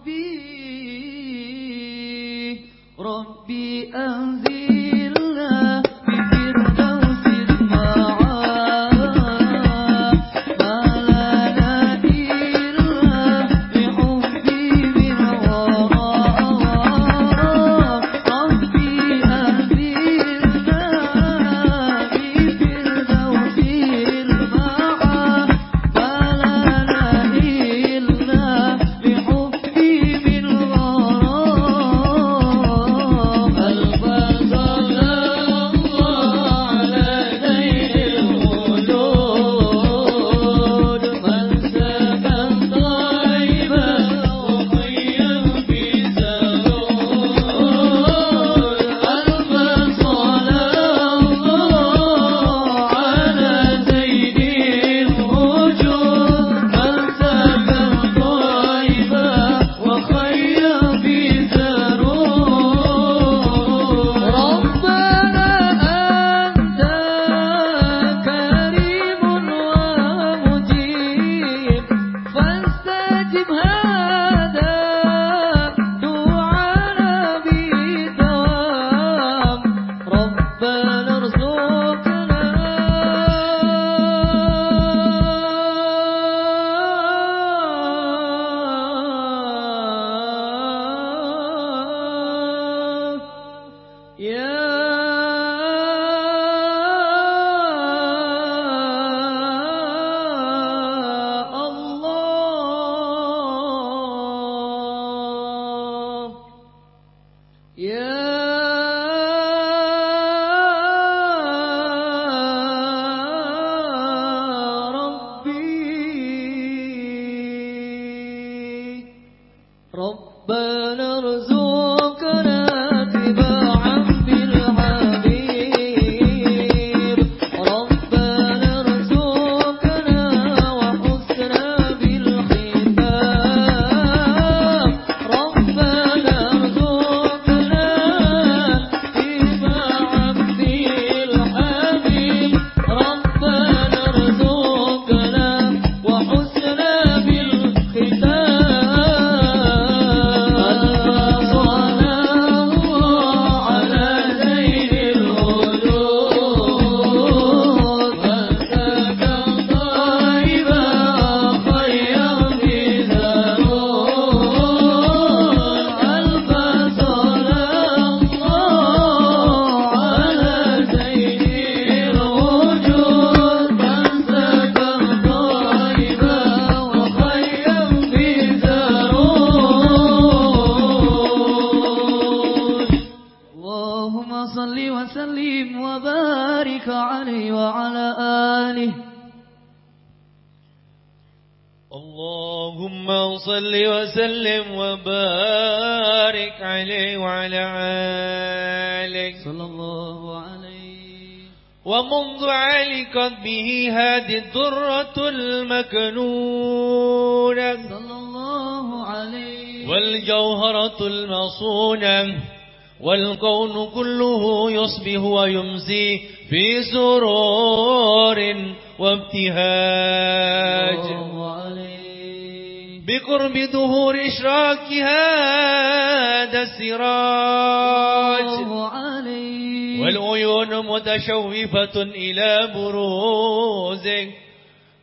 ربي. ربي أنزل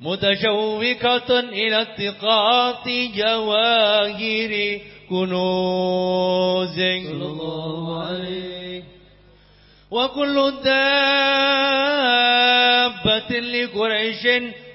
متشوكة إلى اتقاط جواهر كنوزه صلى الله عليه. وكل دابة لقريش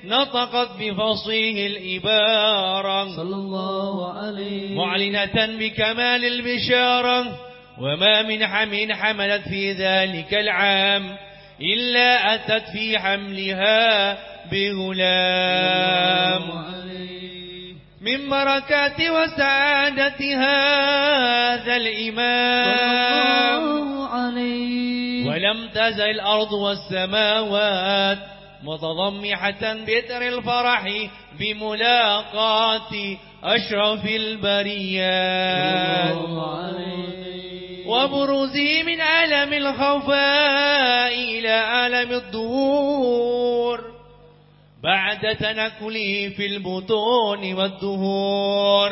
نطقت بفصيح الإبارة. صلى الله عليه. معلنة بكمال البشارة. وما من حمل حملت في ذلك العام إلا أتت في حملها بغلام. من بركات وسعادة هذا الإمام. ولم تزل الأرض والسماوات متضمحة بتر الفرح بملاقاة أشرف البريات. وبروزه من عالم الخفاء إلى عالم الظهور بعد تنكله في البطون والدهور.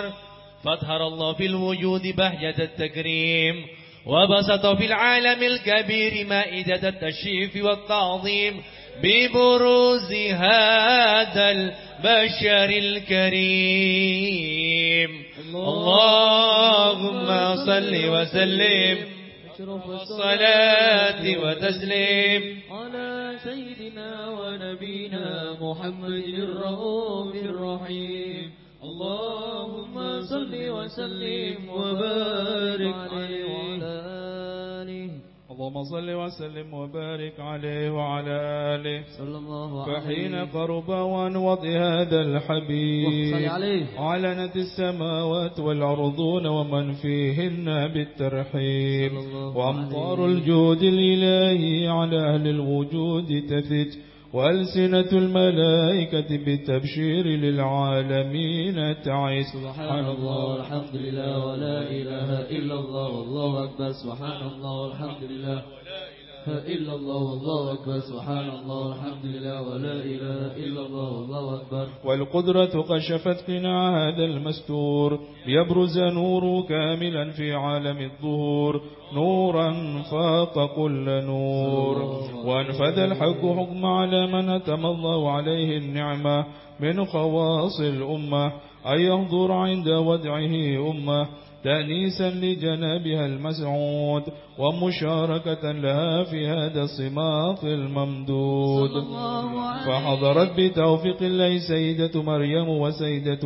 فاظهر الله في الوجود بهجة التكريم وبسط في العالم الكبير مائدة التشريف والتعظيم ببروز هذا البشر الكريم. اللهم صل وسلم. والصلاة وتسليم. على سيدنا ونبينا محمد الرؤوف الرحيم. اللهم صل وسلم وبارك عليه وعلى اللهم صل وسلم وبارك عليه وعلى آله. صلى الله عليه. فحين قرب وان وضع هذا الحبيب. عليه. علنت السماوات والأرضون ومن فيهن بالترحيب. وأمطار. الجود الإلهي على أهل الوجود تفت وألسنة الملائكة بالتبشير للعالمين تعيس. سبحان الله والحمد لله ولا إله إلا الله والله أكبر. سبحان الله والحمد لله. إلا الله والله أكبر. سبحان الله والحمد لله ولا إله إلا الله والله أكبر. والقدرة كشفت قناع هذا المستور ليبرز نور كاملا في عالم الظهور. نورا فاق كل نور. وانفذ الحق حكم على من أتم الله عليه النعمة من خواص الأمة أن ينظر عند ودعه أمة. تأنيسا لجنابها المسعود ومشاركة لها في هذا الصماط الممدود. فحضرت بتوفيق الله سيدة مريم وسيدة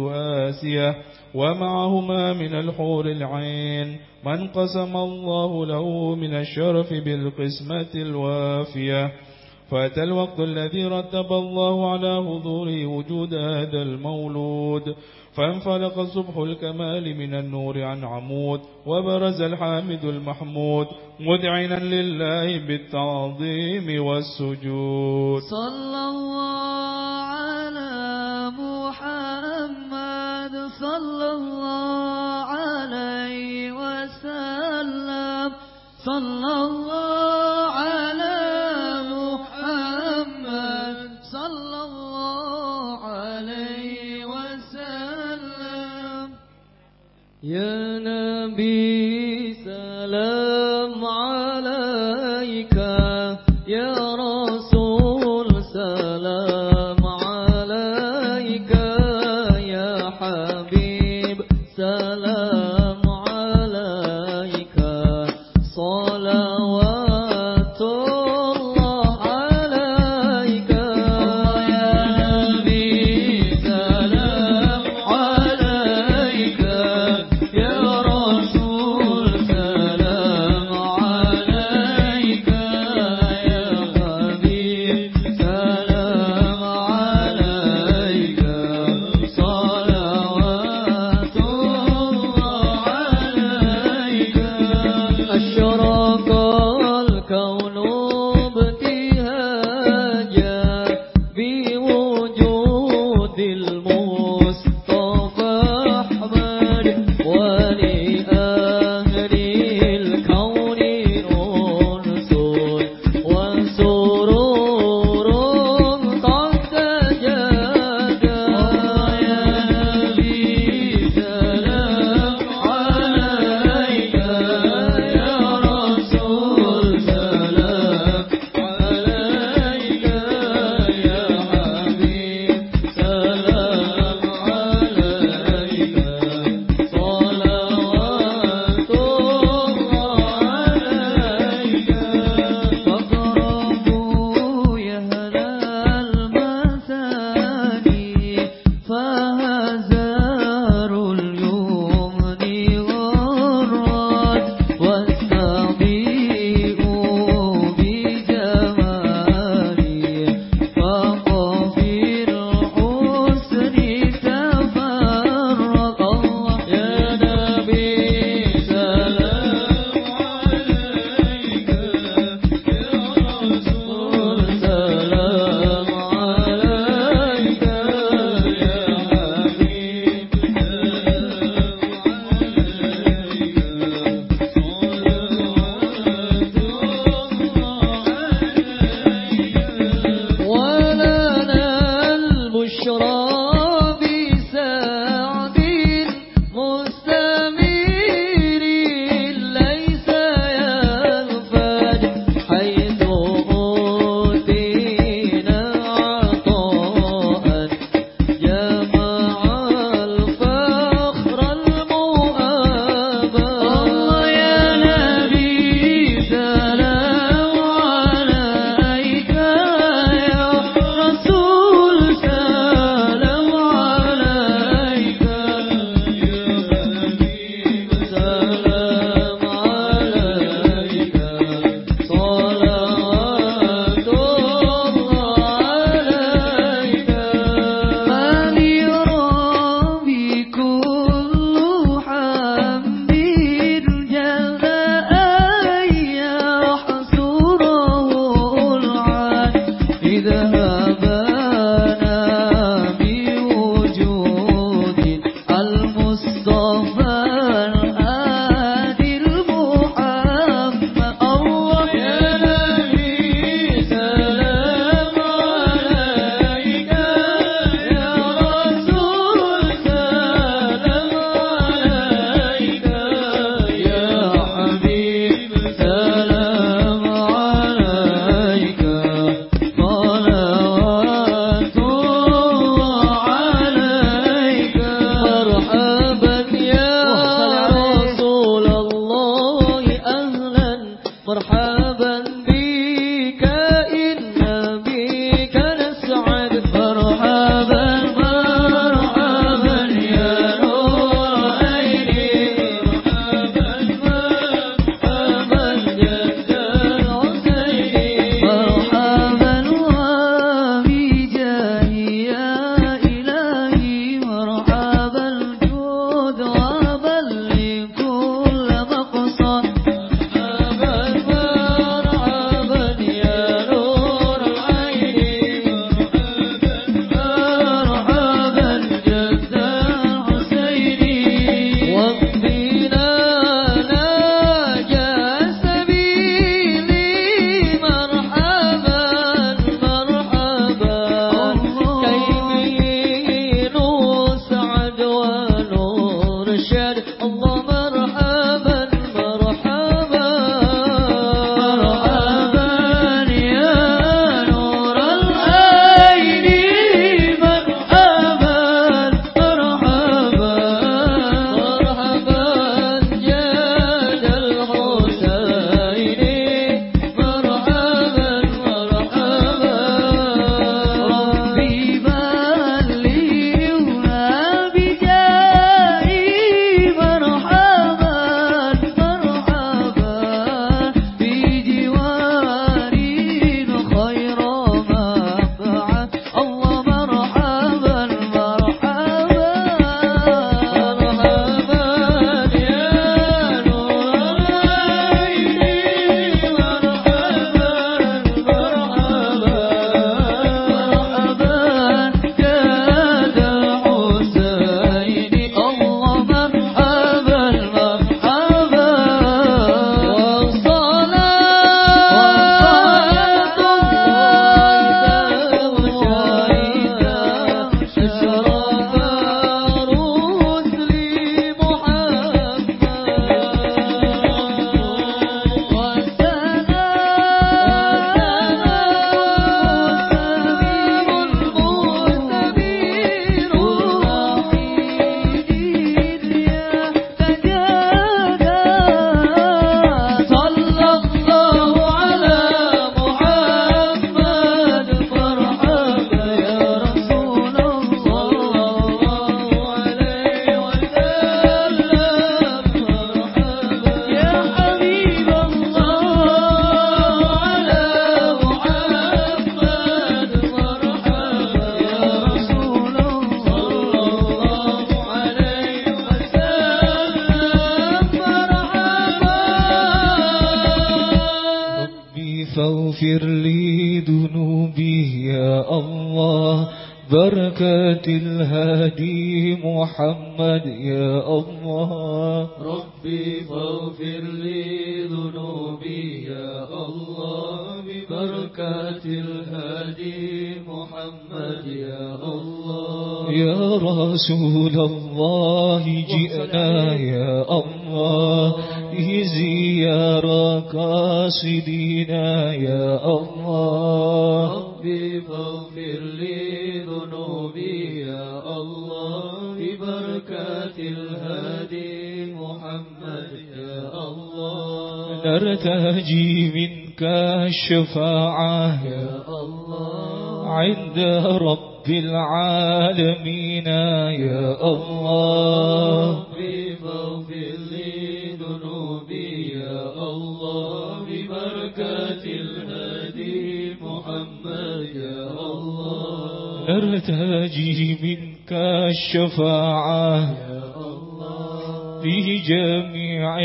آسية ومعهما من الحور العين من قسم الله له من الشرف بالقسمة الوافية. فأتى الوقت الذي رتب الله على حضوره وجود هذا المولود. فانفلق صبح الكمال من النور عن عمود وبرز الحامد المحمود مدعنا لله بالتعظيم والسجود. صلى الله على محمد صلى الله عليه وسلم. صلى الله على Ya Nabi.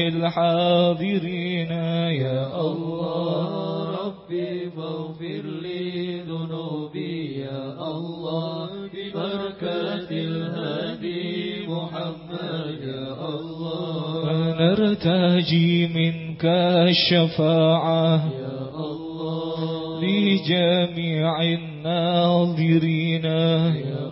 للحاضرين. يا الله ربي فاغفر لي ذنوبي. يا الله ببركة الهادي محمد. يا الله فنرتجي منك الشفاعة. يا الله لجميع الناظرين. يا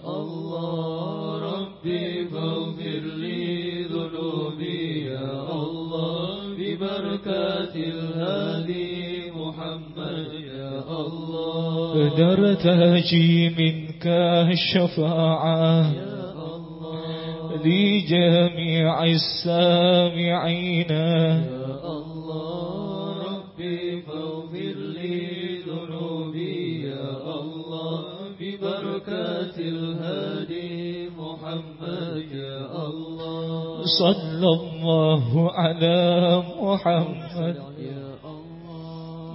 الله نرتجي منك الشفاعة لجميع السامعين. يا الله. ربي فاغفر لي ذنوبي. يا الله. ببركات الهادي محمد. يا الله. صلى الله على محمد.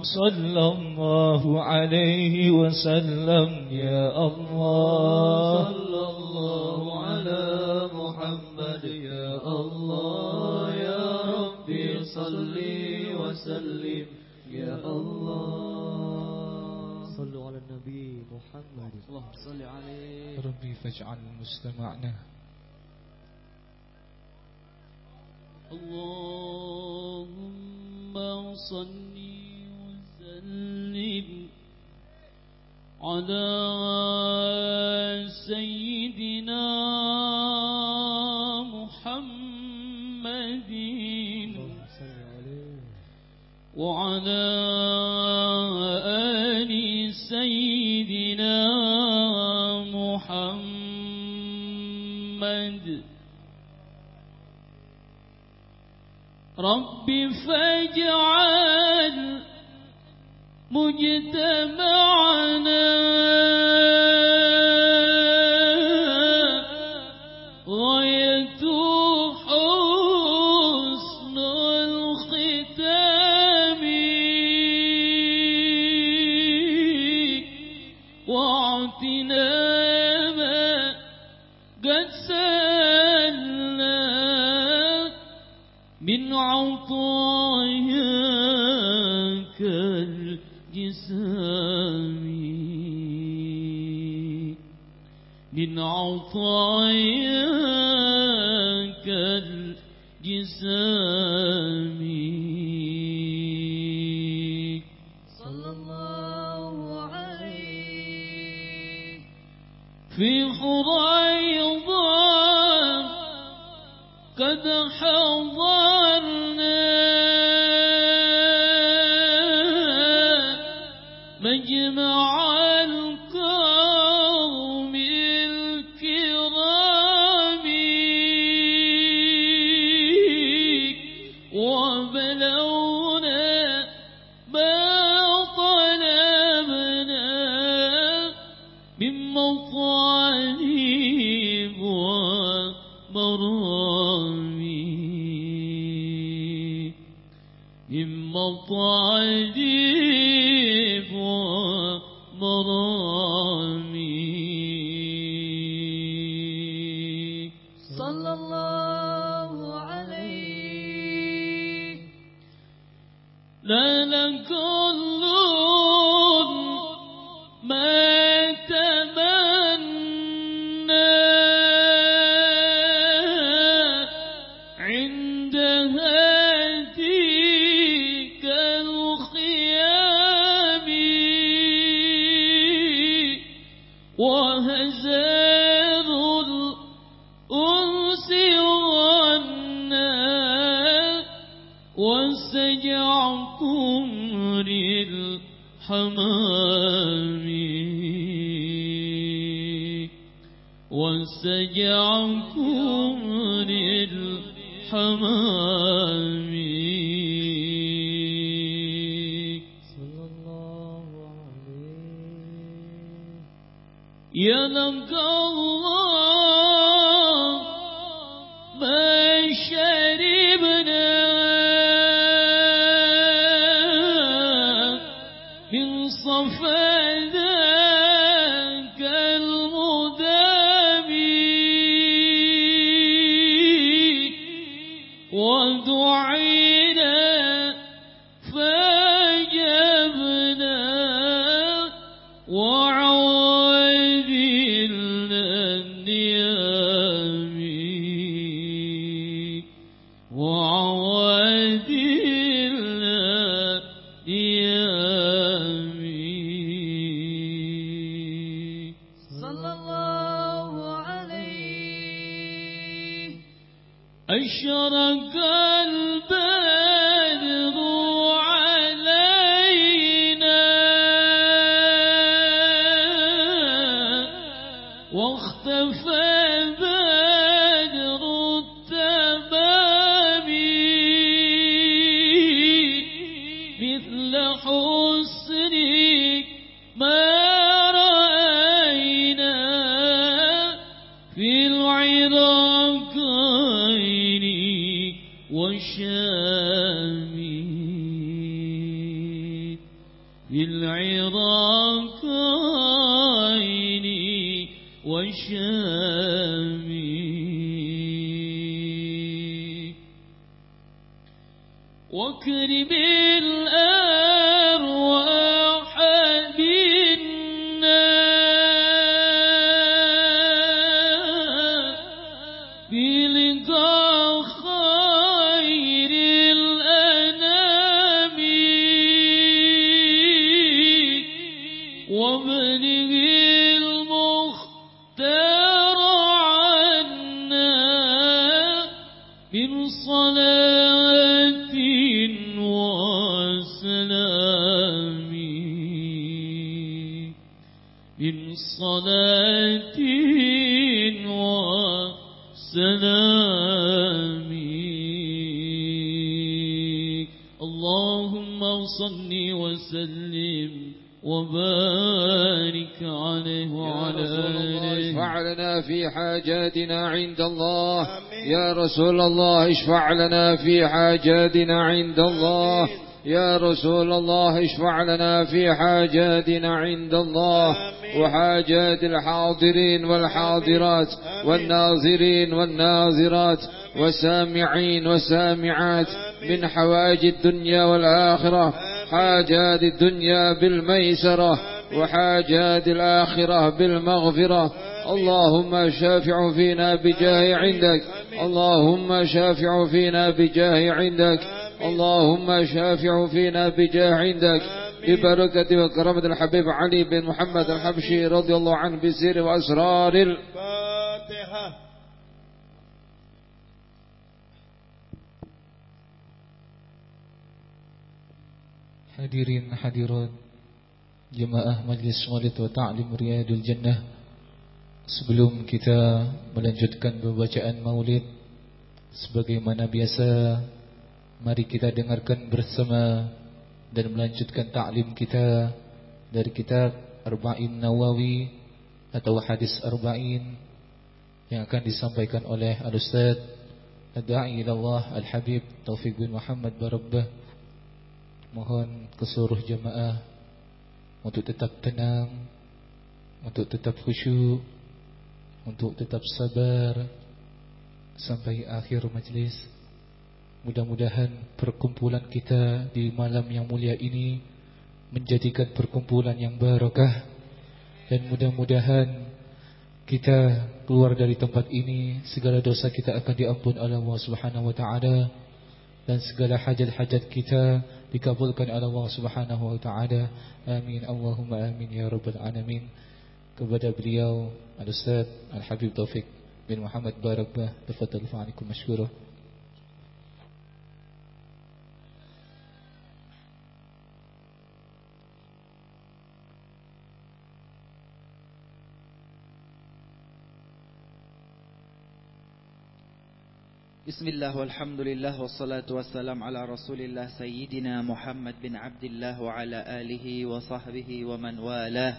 صلى الله عليه وسلم. يا الله. صلى الله على محمد. يا الله. يا ربي صل وسلم. يا الله. صلوا على النبي محمد. اللهم صل عليه. ربي فاجعل مستمعنا. اللهم صل على سيدنا محمد وعلى آل سيدنا محمد. رب فاجعل مجتمعنا. عطاياك الجسام. عند اشفع لنا في حاجاتنا عند الله. يا رسول الله اشفع لنا في حاجاتنا عند الله. وحاجات الحاضرين والحاضرات والناظرين والناظرات والسامعين والسامعات من حوائج الدنيا والآخرة حاجات الدنيا بالميسرة وحاجات الآخرة بالمغفرة. اللهم شافع فينا بجاه عندك. اللهم شافع فينا بجاه عندك. اللهم شافع فينا بجاه عندك. ببركة وكرامة الحبيب علي بن محمد الحبشي رضي الله عنه بسير وأسرار ال... فاتحة. Hadirin hadirat Jemaah Majlis Maulid wa Ta'lim Riyadul Jannah Sebelum kita melanjutkan pembacaan maulid Sebagaimana biasa Mari kita dengarkan bersama Dan melanjutkan ta'lim kita Dari kitab Arba'in Nawawi Atau hadis Arba'in Yang akan disampaikan oleh Al-Ustaz Ad-Da'i ilallah Al-Habib Taufiq bin Muhammad Barabbah. Mohon ke seluruh jemaah untuk tetap tenang, untuk tetap khusyuk, untuk tetap sabar sampai akhir majlis. Mudah-mudahan perkumpulan kita di malam yang mulia ini menjadikan perkumpulan yang barakah dan mudah-mudahan kita keluar dari tempat ini segala dosa kita akan diampun oleh Allah Subhanahu wa taala dan segala hajat-hajat kita dikabulkan oleh Allah Subhanahu wa taala. Amin. Allahumma amin ya rabbal alamin. Kepada beliau Al-Ustaz Al-Habib Taufik bin Muhammad Barakbah, tafadhal fa'alikum mashkurah. بسم الله والحمد لله والصلاة والسلام على رسول الله سيدنا محمد بن عبد الله وعلى آله وصحبه ومن والاه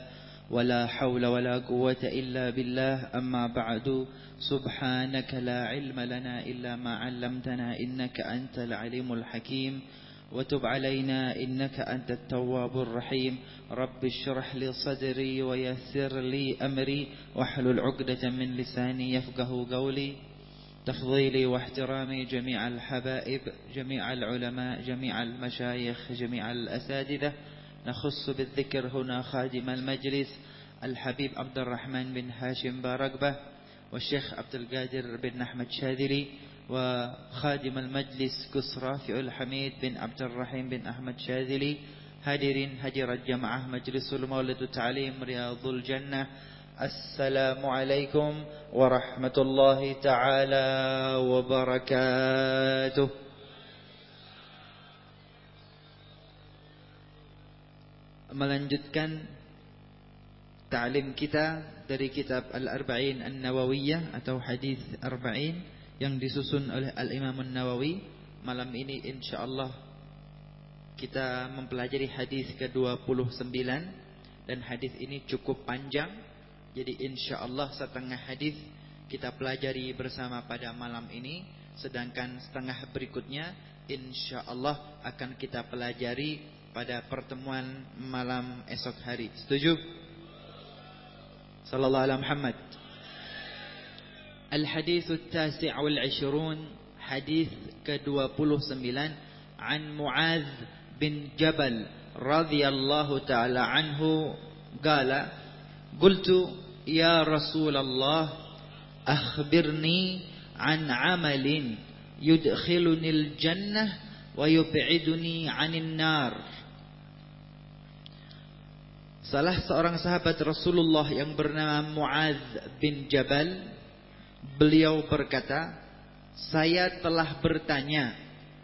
ولا حول ولا قوة إلا بالله أما بعد سبحانك لا علم لنا إلا ما علمتنا إنك أنت العليم الحكيم. وتب علينا إنك أنت التواب الرحيم. رب اشرح لي صدري ويسر لي أمري. واحلل عقدة من لساني يفقه قولي. تفضيلي واحترامي جميع الحبائب جميع العلماء جميع المشايخ جميع الأساتذة. نخص بالذكر هنا خادم المجلس الحبيب عبد الرحمن بن هاشم بارقبة والشيخ عبد القادر بن أحمد شاذلي وخادم المجلس قس رافع الحميد بن عبد الرحيم بن أحمد شاذلي. هادرين هجر الجماعة مجلس المولد والتعليم رياض الجنة. السلام عليكم ورحمة الله تعالى وبركاته. Melanjutkan ta'lim kita dari kitab Al-Arba'in An-Nawawiyah atau hadis Arba'in yang disusun oleh Al-Imam An-Nawawi. Malam ini insyaallah kita mempelajari hadis ke-29 dan hadis ini cukup panjang. Jadi insyaallah setengah hadis kita pelajari bersama pada malam ini sedangkan setengah berikutnya insyaallah akan kita pelajari pada pertemuan malam esok hari. Setuju? صلى الله على محمد. الحديث التاسع والعشرون حديث بلو سميلان عن معاذ بن جبل رضي الله تعالى عنه قال قلت يا رسول الله أخبرني عن عمل يدخلني الجنة ويبعدني عن النار. Salah seorang sahabat Rasulullah yang bernama Muaz bin Jabal Beliau berkata Saya telah bertanya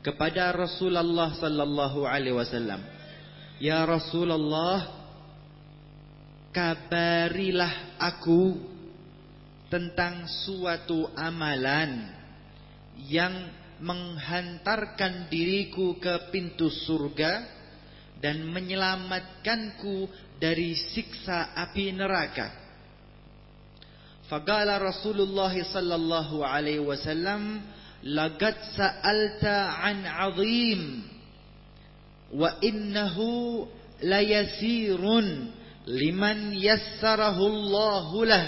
kepada Rasulullah sallallahu alaihi wasallam Ya Rasulullah Kabarilah aku Tentang suatu amalan Yang menghantarkan diriku ke pintu surga Dan menyelamatkanku dari siksa api neraka. Faqala Rasulullah sallallahu alaihi wasallam, "Laqad sa'alta 'an 'azim wa innahu layasirun liman yassarahu Allahu lah."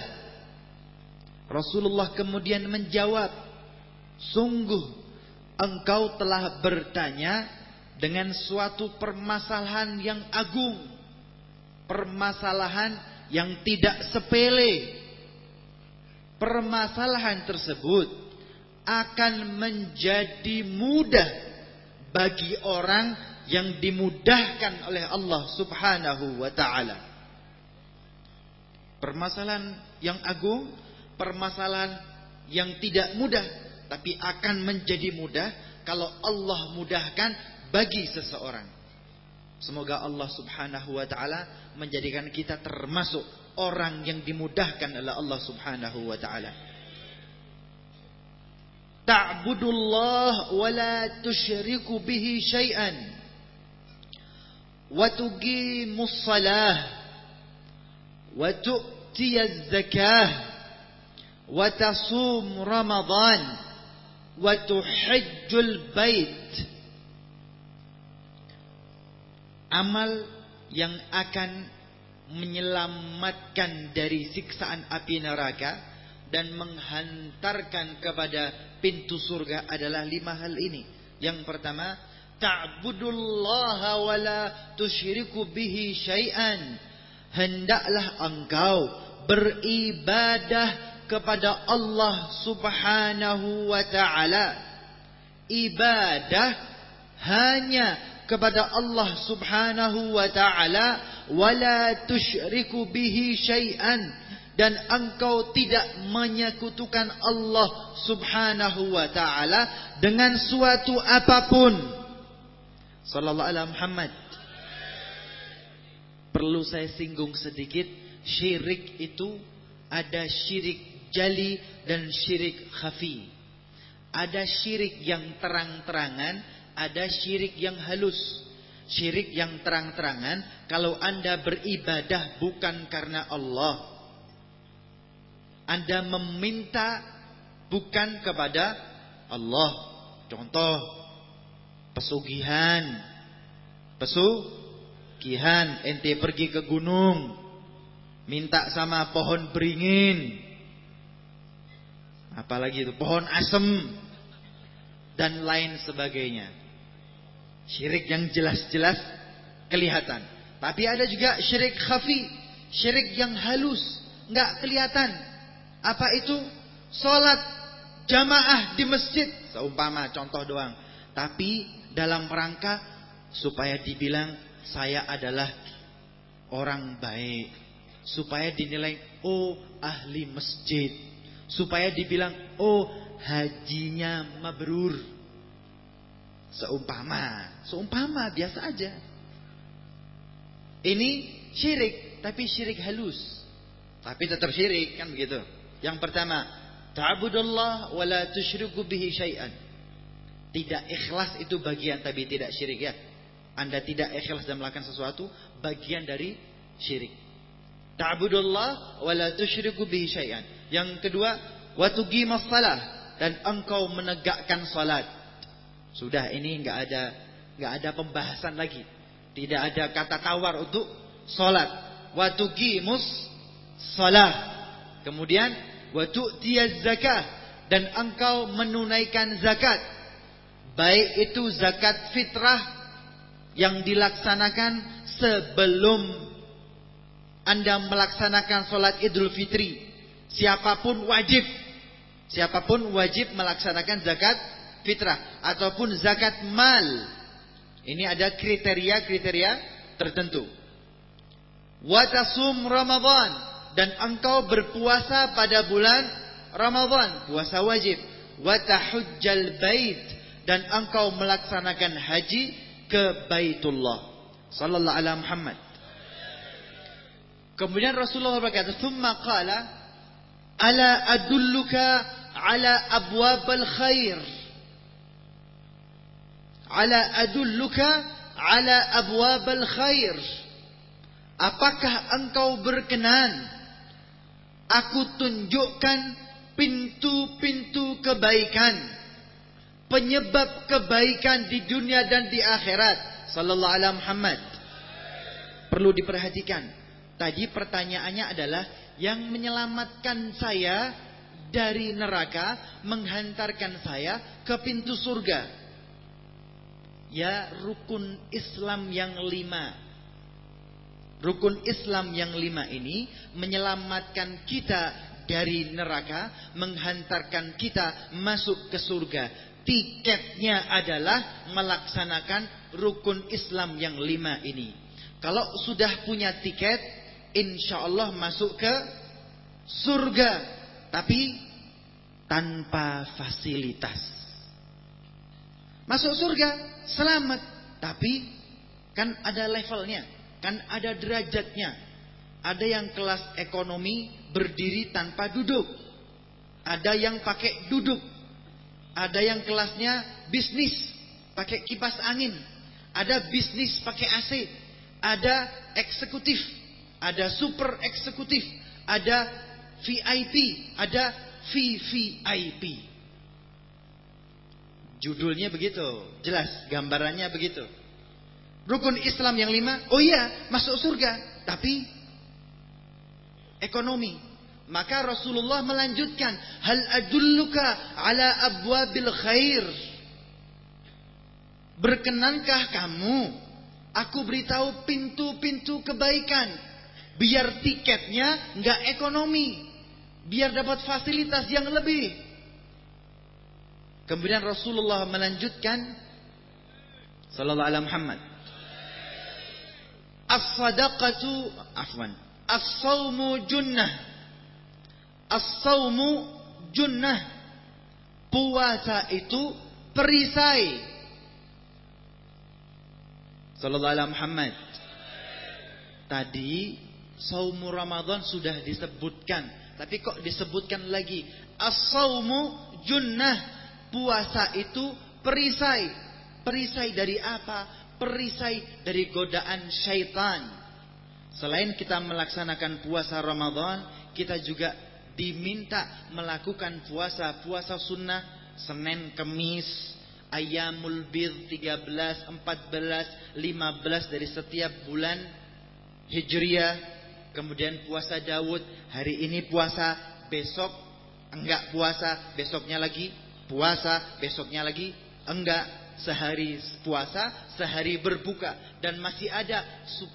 Rasulullah kemudian menjawab, "Sungguh engkau telah bertanya dengan suatu permasalahan yang agung permasalahan yang tidak sepele. Permasalahan tersebut akan menjadi mudah bagi orang yang dimudahkan oleh Allah Subhanahu wa taala. Permasalahan yang agung, permasalahan yang tidak mudah tapi akan menjadi mudah kalau Allah mudahkan bagi seseorang. Semoga Allah Subhanahu wa taala menjadikan kita termasuk orang yang dimudahkan oleh Allah Subhanahu wa taala. Ta'budullah wa la tusyriku bihi syai'an wa tuqimus salah wa tu'tiyaz zakah wa tasum ramadan wa tuhajjul bait amal yang akan menyelamatkan dari siksaan api neraka dan menghantarkan kepada pintu surga adalah lima hal ini. Yang pertama, ta'budullaha wa la tusyriku bihi syai'an. Hendaklah engkau beribadah kepada Allah Subhanahu wa taala. Ibadah hanya kepada Allah Subhanahu wa taala wala tusyriku bihi syai'an dan engkau tidak menyekutukan Allah Subhanahu wa taala dengan suatu apa pun. Sallallahu alaihi Muhammad. Perlu saya singgung sedikit, syirik itu ada syirik jali dan syirik khafi. Ada syirik yang terang-terangan, ada syirik yang halus. Syirik yang terang-terangan kalau Anda beribadah bukan karena Allah. Anda meminta bukan kepada Allah. Contoh pesugihan. Pesugihan ente pergi ke gunung minta sama pohon beringin. Apalagi itu pohon asem dan lain sebagainya. Syirik yang jelas-jelas kelihatan. Tapi ada juga syirik khafi, syirik yang halus, nggak kelihatan. Apa itu? Salat jamaah di masjid, seumpama contoh doang. Tapi dalam rangka supaya dibilang saya adalah orang baik, supaya dinilai oh ahli masjid. Supaya dibilang oh hajinya mabrur. Seumpama, seumpama biasa aja. Ini syirik, tapi syirik halus. Tapi tetap syirik kan begitu. Yang pertama, ta'budullah wa la tusyriku bihi syai'an. Tidak ikhlas itu bagian tapi tidak syirik ya. Anda tidak ikhlas dalam melakukan sesuatu bagian dari syirik. Ta'budullah wa la tusyriku bihi syai'an. Yang kedua, wa tuqimas salah dan engkau menegakkan salat. Sudah ini nggak ada nggak ada pembahasan lagi. Tidak ada kata tawar untuk salat. Wa tuqimus salah. Kemudian wa tu'tiyaz zakah dan engkau menunaikan zakat. Baik itu zakat fitrah yang dilaksanakan sebelum Anda melaksanakan sholat idul fitri. Siapa pun wajib. Siapa pun wajib melaksanakan zakat fitrah ataupun zakat mal. Ini ada kriteria-kriteria tertentu. Watasum Ramadan dan engkau berpuasa pada bulan Ramadan, puasa wajib. Watahujjal bait dan engkau melaksanakan haji ke Baitullah. Sallallahu alaihi Muhammad. Kemudian Rasulullah berkata, "Tsumma qala, ala adulluka ala abwabal khair." Ala adulluka ala abwabal khair. Apakah engkau berkenan? Aku tunjukkan pintu-pintu kebaikan penyebab kebaikan di dunia dan di akhirat. Sallallahu alaihi Muhammad. Perlu diperhatikan. Tadi pertanyaannya adalah yang menyelamatkan saya dari neraka menghantarkan saya ke pintu surga ya rukun Islam yang lima. Rukun Islam yang lima ini menyelamatkan kita dari neraka, menghantarkan kita masuk ke surga. Tiketnya adalah melaksanakan rukun Islam yang lima ini. Kalau sudah punya tiket, insya Allah masuk ke surga. Tapi tanpa fasilitas. Masuk surga selamat. Tapi kan ada levelnya, kan ada derajatnya. Ada yang kelas ekonomi berdiri tanpa duduk. Ada yang pakai duduk. Ada yang kelasnya bisnis pakai kipas angin. Ada bisnis pakai AC. Ada eksekutif. Ada super eksekutif. Ada VIP. Ada VVIP. Judulnya begitu, jelas gambarannya begitu. Rukun Islam yang lima, oh iya masuk surga, tapi ekonomi. Maka Rasulullah melanjutkan, hal adulluka ala abwabil khair. Berkenankah kamu? Aku beritahu pintu-pintu kebaikan. Biar tiketnya nggak ekonomi. Biar dapat fasilitas yang lebih. Kemudian Rasulullah melanjutkan sallallahu alaihi Muhammad. As-sadaqatu afwan. As-saumu junnah. As-saumu junnah. Puasa itu perisai. Sallallahu alaihi Muhammad. Tadi saumu Ramadan sudah disebutkan, tapi kok disebutkan lagi as-saumu junnah Puasa itu perisai. Perisai dari apa? Perisai dari godaan syaitan. Selain kita melaksanakan puasa Ramadan, kita juga diminta melakukan puasa-puasa sunnah Senin, Kemis, Ayamul Bid 13, 14, 15 dari setiap bulan Hijriah. Kemudian puasa Daud, hari ini puasa, besok enggak puasa, besoknya lagi puasa, besoknya lagi enggak. Sehari puasa, sehari berbuka. Dan masih ada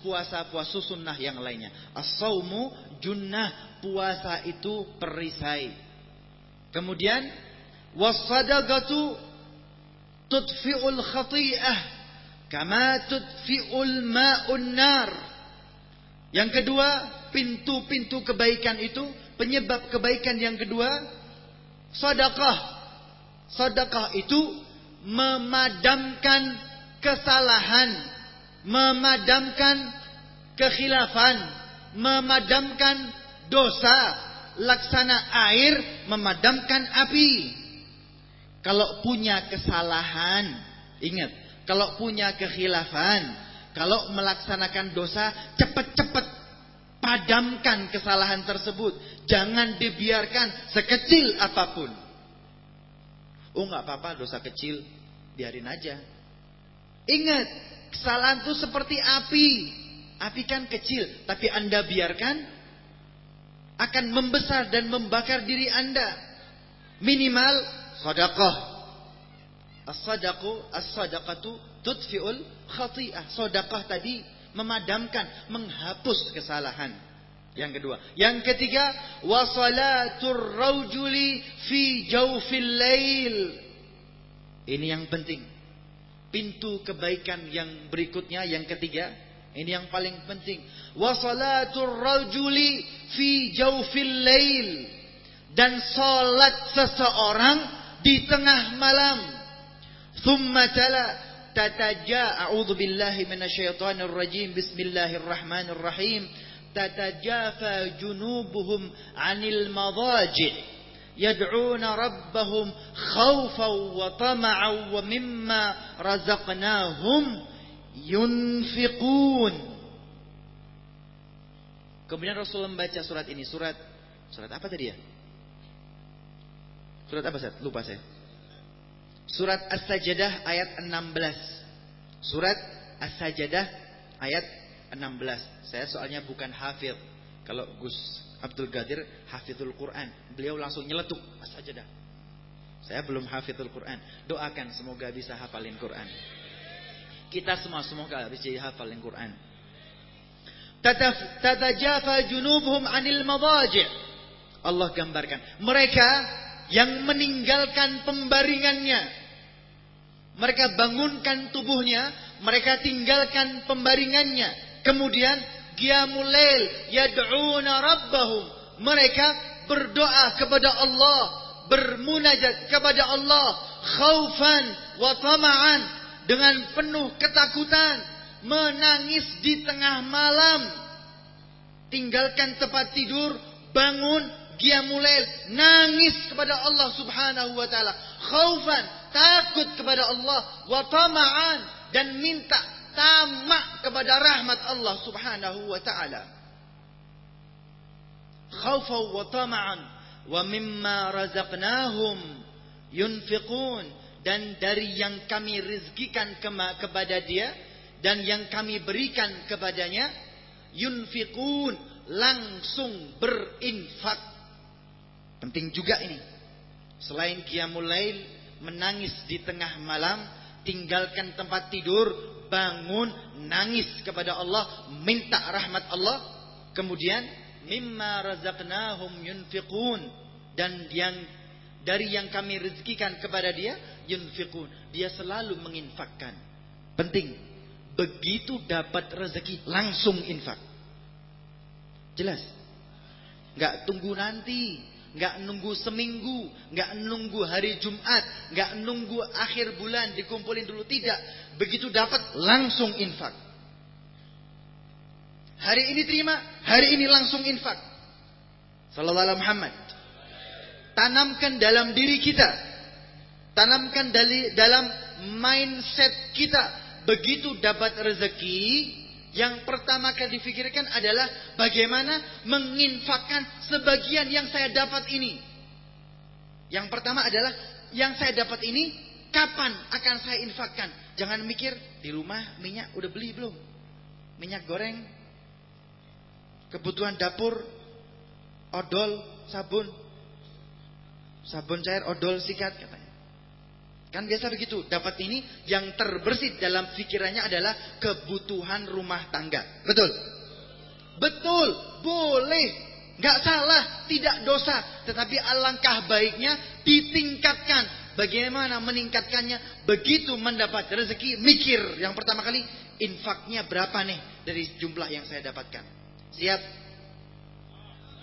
puasa-puasa sunnah yang lainnya. As-sawmu junnah. Puasa itu perisai. Kemudian, wasadagatu tudfi'ul khati'ah. Kama tudfi'ul ma'un nar. Yang kedua, pintu-pintu kebaikan itu, penyebab kebaikan yang kedua, sedekah. Sedekah itu memadamkan kesalahan, memadamkan kekhilafan, memadamkan dosa, laksana air memadamkan api. Kalau punya kesalahan, ingat, kalau punya kekhilafan, kalau melaksanakan dosa, cepat-cepat padamkan kesalahan tersebut. Jangan dibiarkan sekecil apa pun. Oh nggak apa-apa dosa kecil, biarin aja. Ingat, kesalahan itu seperti api. Api kan kecil, tapi Anda biarkan akan membesar dan membakar diri Anda. Minimal sedekah. As-sadaqu as-sadaqatu tudfi'ul khati'ah. Tadi memadamkan, menghapus kesalahan. Yang kedua, yang ketiga, wasalatur raujuli fi jawfil lail. Ini yang penting. Pintu kebaikan yang berikutnya yang ketiga, ini yang paling penting. Wasalatur rajuli fi jawfil lail. Dan salat seseorang di tengah malam. Thumma tala tataja a'udzu billahi minasyaitonir rajim. Bismillahirrahmanirrahim. Tatajafa junubuhum 'anil madaji' يدعون ربهم خوفا وطمعا ومما رزقناهم yunfiqun. Kemudian Rasul membaca surat ini, surat surat apa tadi ya? Surat apa Ustaz? Lupa saya. Surat As-Sajdah ayat 16. Surat As-Sajdah ayat 16. Saya soalnya bukan hafid. Kalau Gus Abdul Gadir hafizul Quran, beliau langsung nyeletuk As-Sajdah. Saya belum hafizul Quran. Doakan semoga bisa hafalin Quran. Kita semua semoga bisa hafal Al-Quran. Tatajafa junubuhum anil madaji' Allah gambarkan. Mereka yang meninggalkan pembaringannya. Mereka bangunkan tubuhnya. Mereka tinggalkan pembaringannya. Kemudian Qiyamul yad'una rabbahum. Mereka berdoa kepada Allah, bermunajat kepada Allah, khaufan wa tama'an dengan penuh ketakutan, menangis di tengah malam, tinggalkan tempat tidur, bangun, qiyamulail, nangis kepada Allah Subhanahu wa taala, khaufan, takut kepada Allah, wa tama'an dan minta tamak kepada rahmat Allah Subhanahu wa taala. Khaufan wa tama'an wa mimma razaqnahum yunfiqun. Dan dari yang kami rizkikan kepada dia dan yang kami berikan kepadanya yunfikun langsung berinfak. Penting juga ini. Selain qiyamul lail menangis di tengah malam tinggalkan tempat tidur bangun nangis kepada Allah minta rahmat Allah. Kemudian mimma razaqnahum yunfiqun. Dan yang dari yang kami rezekikan kepada dia yunfiqun. Dia selalu menginfakkan. Penting. Begitu dapat rezeki langsung infak. Jelas? Nggak tunggu nanti nggak nunggu seminggu nggak nunggu hari Jumat nggak nunggu akhir bulan dikumpulin dulu tidak begitu dapat langsung infak hari ini terima hari ini langsung infak sallallahu alaihi Muhammad tanamkan dalam diri kita. Tanamkan dari dalam mindset kita. Begitu dapat rezeki, yang pertama kali difikirkan adalah bagaimana menginfakkan sebagian yang saya dapat ini. Yang pertama adalah yang saya dapat ini kapan akan saya infakkan. Jangan mikir di rumah minyak udah beli belum? Minyak goreng, kebutuhan dapur, odol, sabun, Sabun cair, odol, sikat. Kan biasa begitu. Dapat ini yang terbersih dalam pikirannya adalah kebutuhan rumah tangga. Betul? Betul. Boleh. Gak salah. Tidak dosa. Tetapi alangkah baiknya ditingkatkan. Bagaimana meningkatkannya? Begitu mendapat rezeki, mikir. Yang pertama kali, infaknya berapa nih dari jumlah yang saya dapatkan. Siap?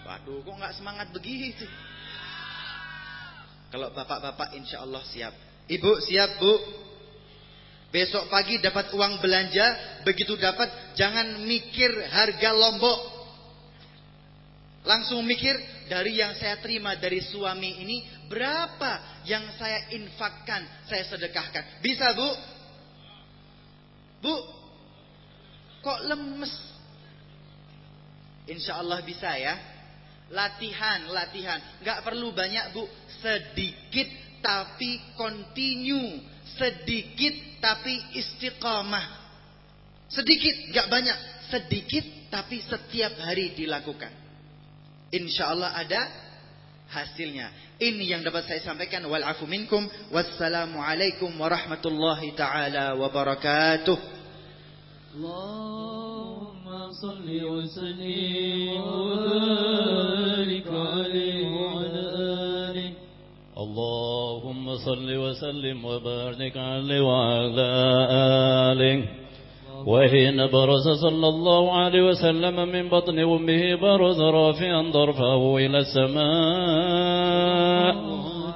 Waduh, kok nggak semangat begitu? Kalau bapak-bapak insya Allah siap. Ibu siap bu? Besok pagi dapat uang belanja, begitu dapat jangan mikir harga lombok. Langsung mikir dari yang saya terima dari suami ini berapa yang saya infakkan, saya sedekahkan. Bisa bu? Bu? Kok lemes? Insya Allah bisa ya. Latihan, latihan. Gak perlu banyak bu. Sedikit tapi continue sedikit tapi istiqomah. Sedikit, gak banyak. Sedikit tapi setiap hari dilakukan. Insya Allah ada hasilnya. Ini yang dapat saya sampaikan. Walafu minkum. Wassalamualaikum warahmatullahi taala wabarakatuh. Allahumma salli wa sallim wa barik alaihi wa ala alihi صل وسلم وبارك عليه وعلى آله. وحين برز صلى الله عليه وسلم من بطن أمه برز رافعا ضرفه إلى السماء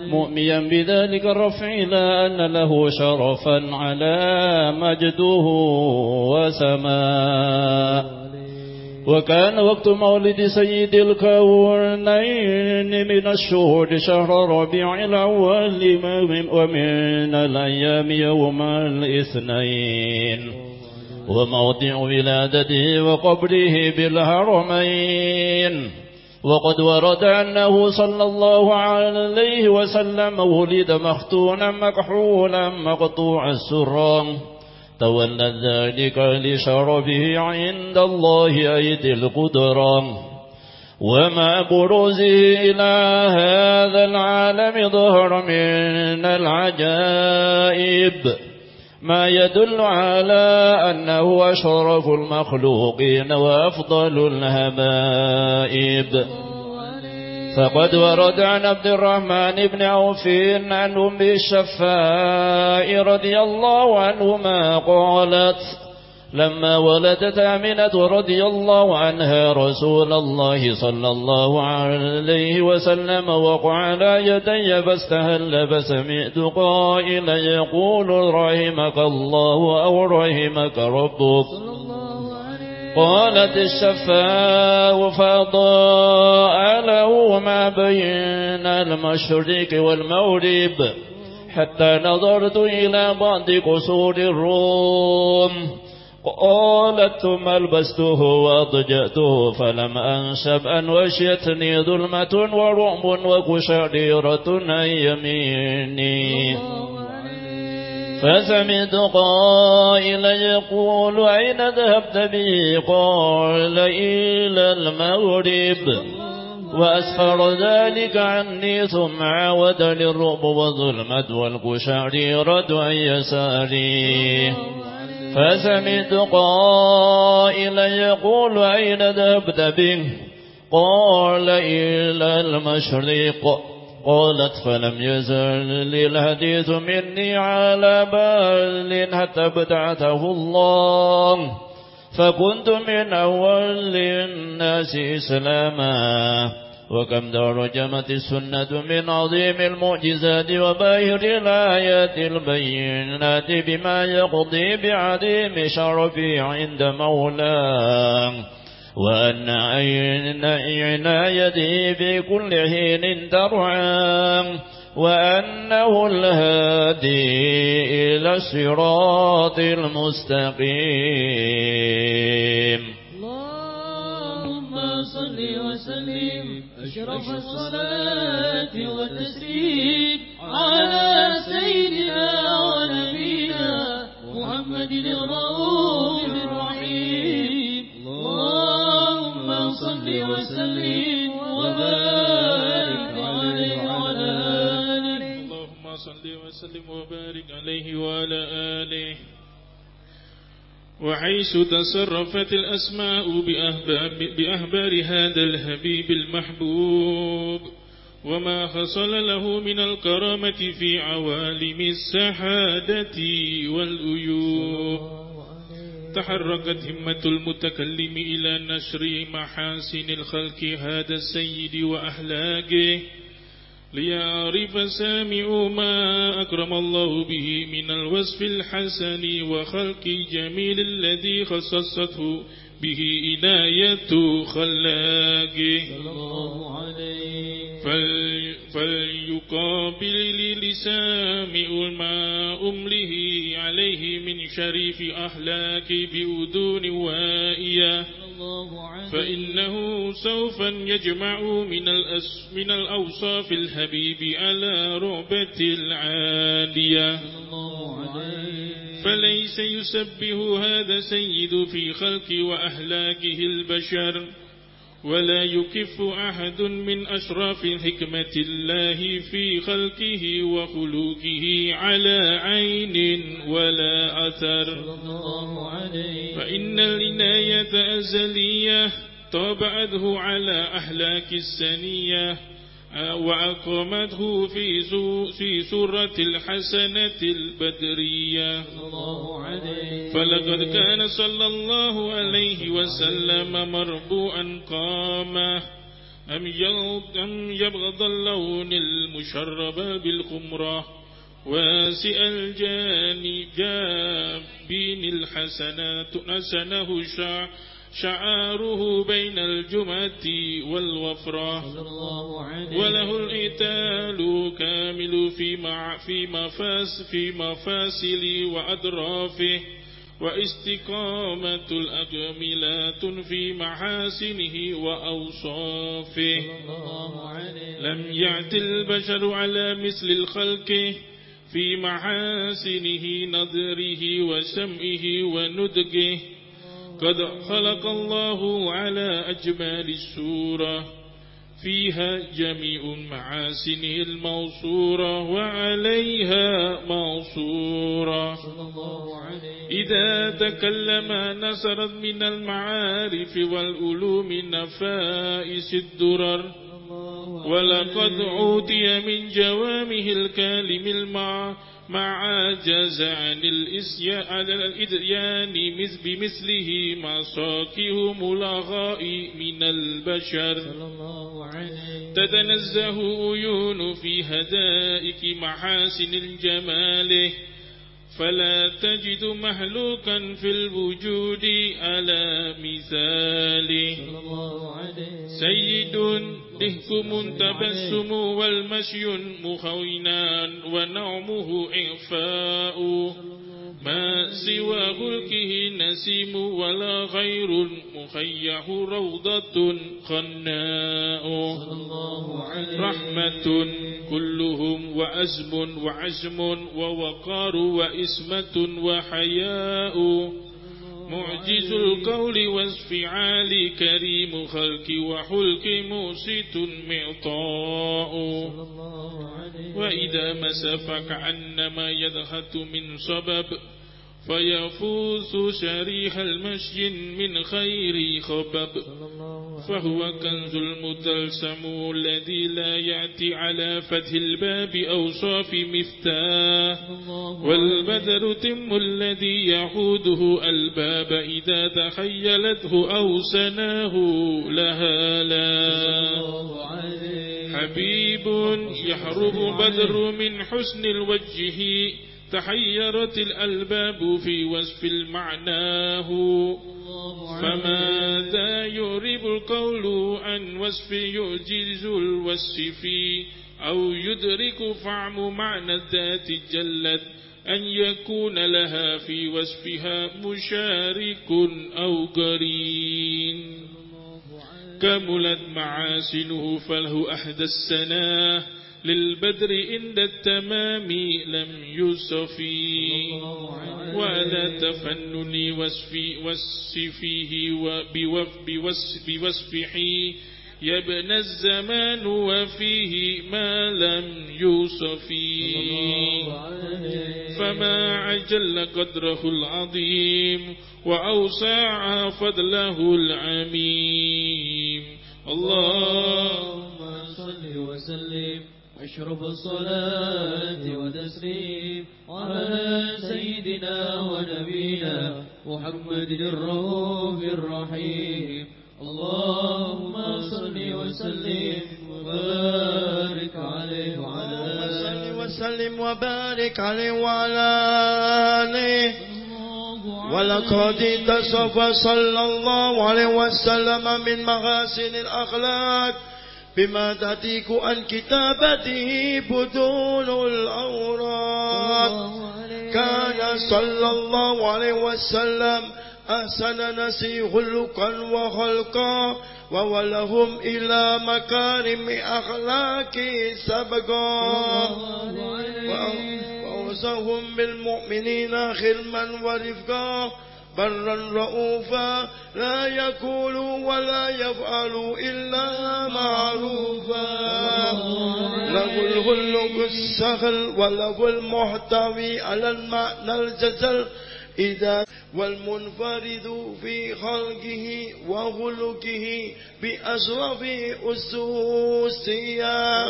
مؤميا بذلك الرفع إلى أن له شرفا على مجده وسماء. وكان وقت مولد سيد الكونين من الشهور شهر ربيع الأول ومن الأيام يوم الاثنين. وموضع ولادته وقبره بالهرمين. وقد ورد أنه صلى الله عليه وسلم ولد مختونا مكحولا مقطوع السرام تولى ذلك لشرفه عند الله أيدي القدرة. ومع بروزه إلى هذا العالم ظهر من العجائب. ما يدل على أنه أشرف المخلوقين وأفضل الهبائب. فقد ورد عن عبد الرحمن بن عوف عن أم الشفاء رضي الله عنهما قالت لما ولدت آمنة رضي الله عنها رسول الله صلى الله عليه وسلم وقع على يدي فاستهل فسمعت قائلا يقول رحمك الله أو رحمك ربك. قالت الشفاء فضاء له ما بين المشرق والمغرب حتى نظرت إلى بعض قصور الروم. قالت ثم البسته وأضجأته فلم أنسب أن وشيتني ظلمة ورعب وقشعريرة عن يميني فسمعت قائلا يقول أين ذهبت بي؟ قال إلى المغرب. وأسفر ذلك عني ثم عاود للرعب والظلمة والقشعريرة عن يساري. فسمعت قائلا يقول أين ذهبت به؟ قال إلى المشرق. قالت فلم يزل الحديث مني على بال حتى ابتعثه الله. فكنت من أول الناس إسلاما. وكم ترجمت السنة من عظيم المعجزات وباهر الآيات البينات بما يقضي بعظيم شرفي عند مولاه. وأن عنايته في كل حين ترعى وأنه الهادي إلى الصراط المستقيم. اللهم صل وسلم أشرف الصلاة والتسليم على سيدنا ونبينا محمد الرؤوف الرحيم. وسلم وبارك عليه وعلى آله. وحيث تصرفت الأسماء بأهبار هذا الحبيب المحبوب وما حصل له من الكرامة في عوالم السحادة والأيوب. تحركت همة المتكلم إلى نشر محاسن الخلق هذا السيد وأخلاقه ليعرف سامع ما أكرم الله به من الوصف الحسن وخلق جميل الذي خصصته به إناية خلاقه فليقابل لسامع ما أمله عليه من شريف أخلاق بأذون وائية. الله عليه. فإنه سوف يجمع من الأس من الأوصاف الحبيب على رعبة العالية. فليس يسبه هذا سيد في خلق وأهلاكه البشر. ولا يكف أحد من أشراف حكمة الله في خلقه وخلوقه على عين ولا أثر. فإن العناية أزلية طبعته على أهلاك السنية. وأقامته في في سورة الحسنة البدرية. فلقد كان صلى الله عليه وسلم مربوعا قامه أم يبغض اللون المشرب بالخمرة واسع الجاني جابين الحسنات حسنه شع شعاره بين الجمعة والوفرة. وله الإتال كامل في مع في مفاس في مفاصل وأدرافه واستقامة الأجملات في محاسنه وأوصافه. لم يعت البشر على مثل الخلق في محاسنه نظره وسمعه وندقه قد خلق الله على أجمال السورة فيها جميع محاسنه الموصورة وعليها موصورة. إذا تكلم نصرت من المعارف والعلوم نفائس الدرر ولقد عودي من جوامه الكالم المع مع جزع الإدريان بمثله ما صاكهم الغاء من البشر. تتنزه عيون في هدائك محاسن الجماله فلا تجد مهلوكا في الوجود على مثاله. سيد لهكم تبسم والمشي مخونا ونومه إعفاء ما سوى خلقه نسيم ولا غير مخيح روضة خناء. رحمة كلهم وأزم وعزم ووقار وإسمة وحياء. معجز القول والفعال كريم خلق وحلق موسيت معطاء. وإذا مسفك فكعن ما من سبب. فيفوز شريح المشي من خير خبب فهو كنز المتلسم الذي لا يأتي على فتح الباب أوصاف مفتاح. الله والبدر تم الذي يحوده الباب إذا تخيلته أو سناه لها لا. حبيب يحرم بدر من حسن الوجه تحيرت الألباب في وصف المعناه. فماذا يريب القول عن وصف يعجز الوصف أو يدرك فعم معنى الذات جلت أن يكون لها في وصفها مشارك أو قرين. كملت محاسنه فله أحدى السنة للبدر عند التمام لم يصفي ولا تفنن وصفي وصفيه بوصفه يبنى الزمان وفيه ما لم يوصف. فما عجل قدره العظيم وأوسع فضله العميم. الله اللهم صل وسلم. واشرب الصلاة وتسليم على سيدنا ونبينا محمد الرؤوف الرحيم. اللهم صل وسلم وبارك عليه وعلى صل وسلم وبارك عليه وعلى آله. ولقد اتصف صلى الله عليه وسلم من محاسن الأخلاق. بما تأتيك عن كتابته بدون الأوراق كان صلى الله عليه وسلم أحسن نسي خلقا وخلقا وولهم إلى مكارم أخلاق سبقا. وأوصاهم بالمؤمنين خلما ورفقا. برا رؤوفا لا يقول ولا يفعل إلا معروفا. له الخلق السهل وله المحتوي على المعنى الجزل. إذا والمنفرد في خلقه وخلقه بأشرف أسوسيا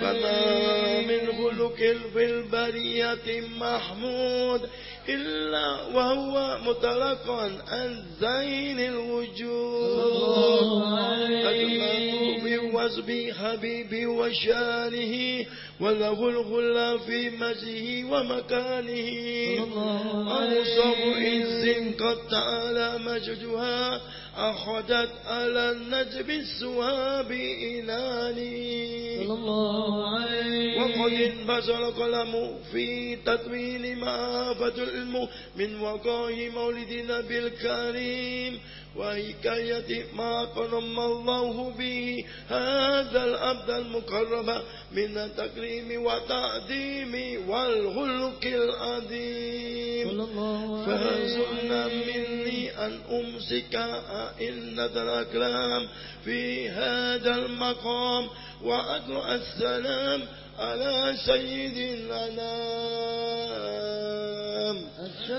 فما من خلق في البرية محمود إلا وهو متلقا عن زين الوجود. كلمة بوصف حبيبي وشانه وله الغلا في مجه ومكانه أوصف عز قد تعالى مجدها أخذت على النجم السواب إناني وقد انبسل القلم في تطويل معافة العلم من وقاه مولد النبي الكريم وحكاية ما قرم الله به هذا العبد المكرم من التكريم والتعظيم والخلق العظيم. فهزنا مني أن أمسك أئنة الأكلام في هذا المقام وأدعو السلام على سيد الأنام.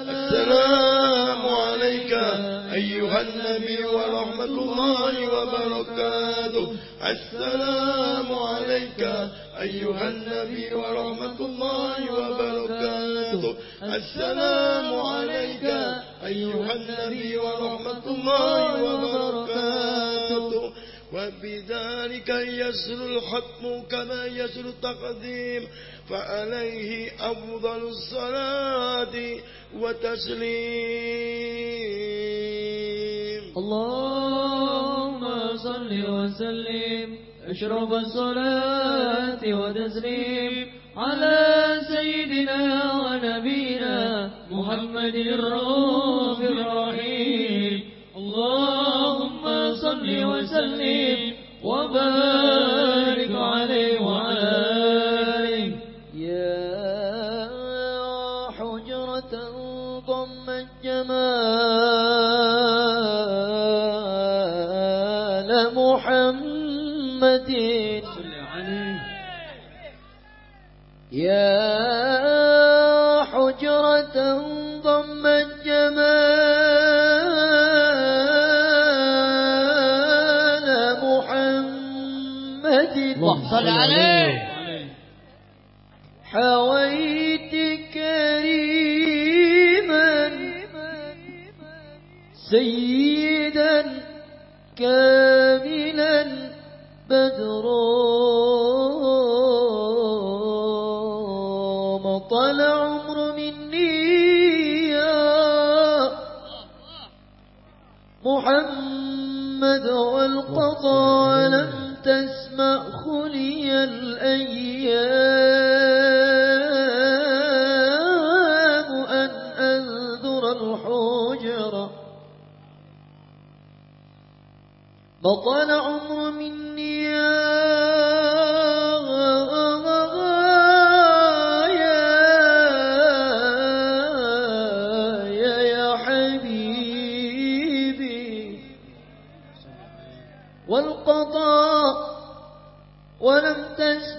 السلام عليك أيها النبي ورحمة الله وبركاته. السلام عليك أيها النبي ورحمة الله وبركاته. السلام عليك أيها النبي ورحمة الله وبركاته. وبذلك يسر الختم كما يسر التقديم فعليه أفضل الصلاة وتسليم. اللهم صل وسلم أشرف الصلاة وتسليم على سيدنا ونبينا محمد الرؤوف الرحيم. اللهم صل وسلم وبارك عليه وعلى آله يا حجرة ضمت جمال محمد. يا حويت كريما سيدا كاملا بدرا. مطل عمر مني يا محمد والقضاء لم تسمع خلي الأيام أن أنذر الحجرة بطل عمر مني يا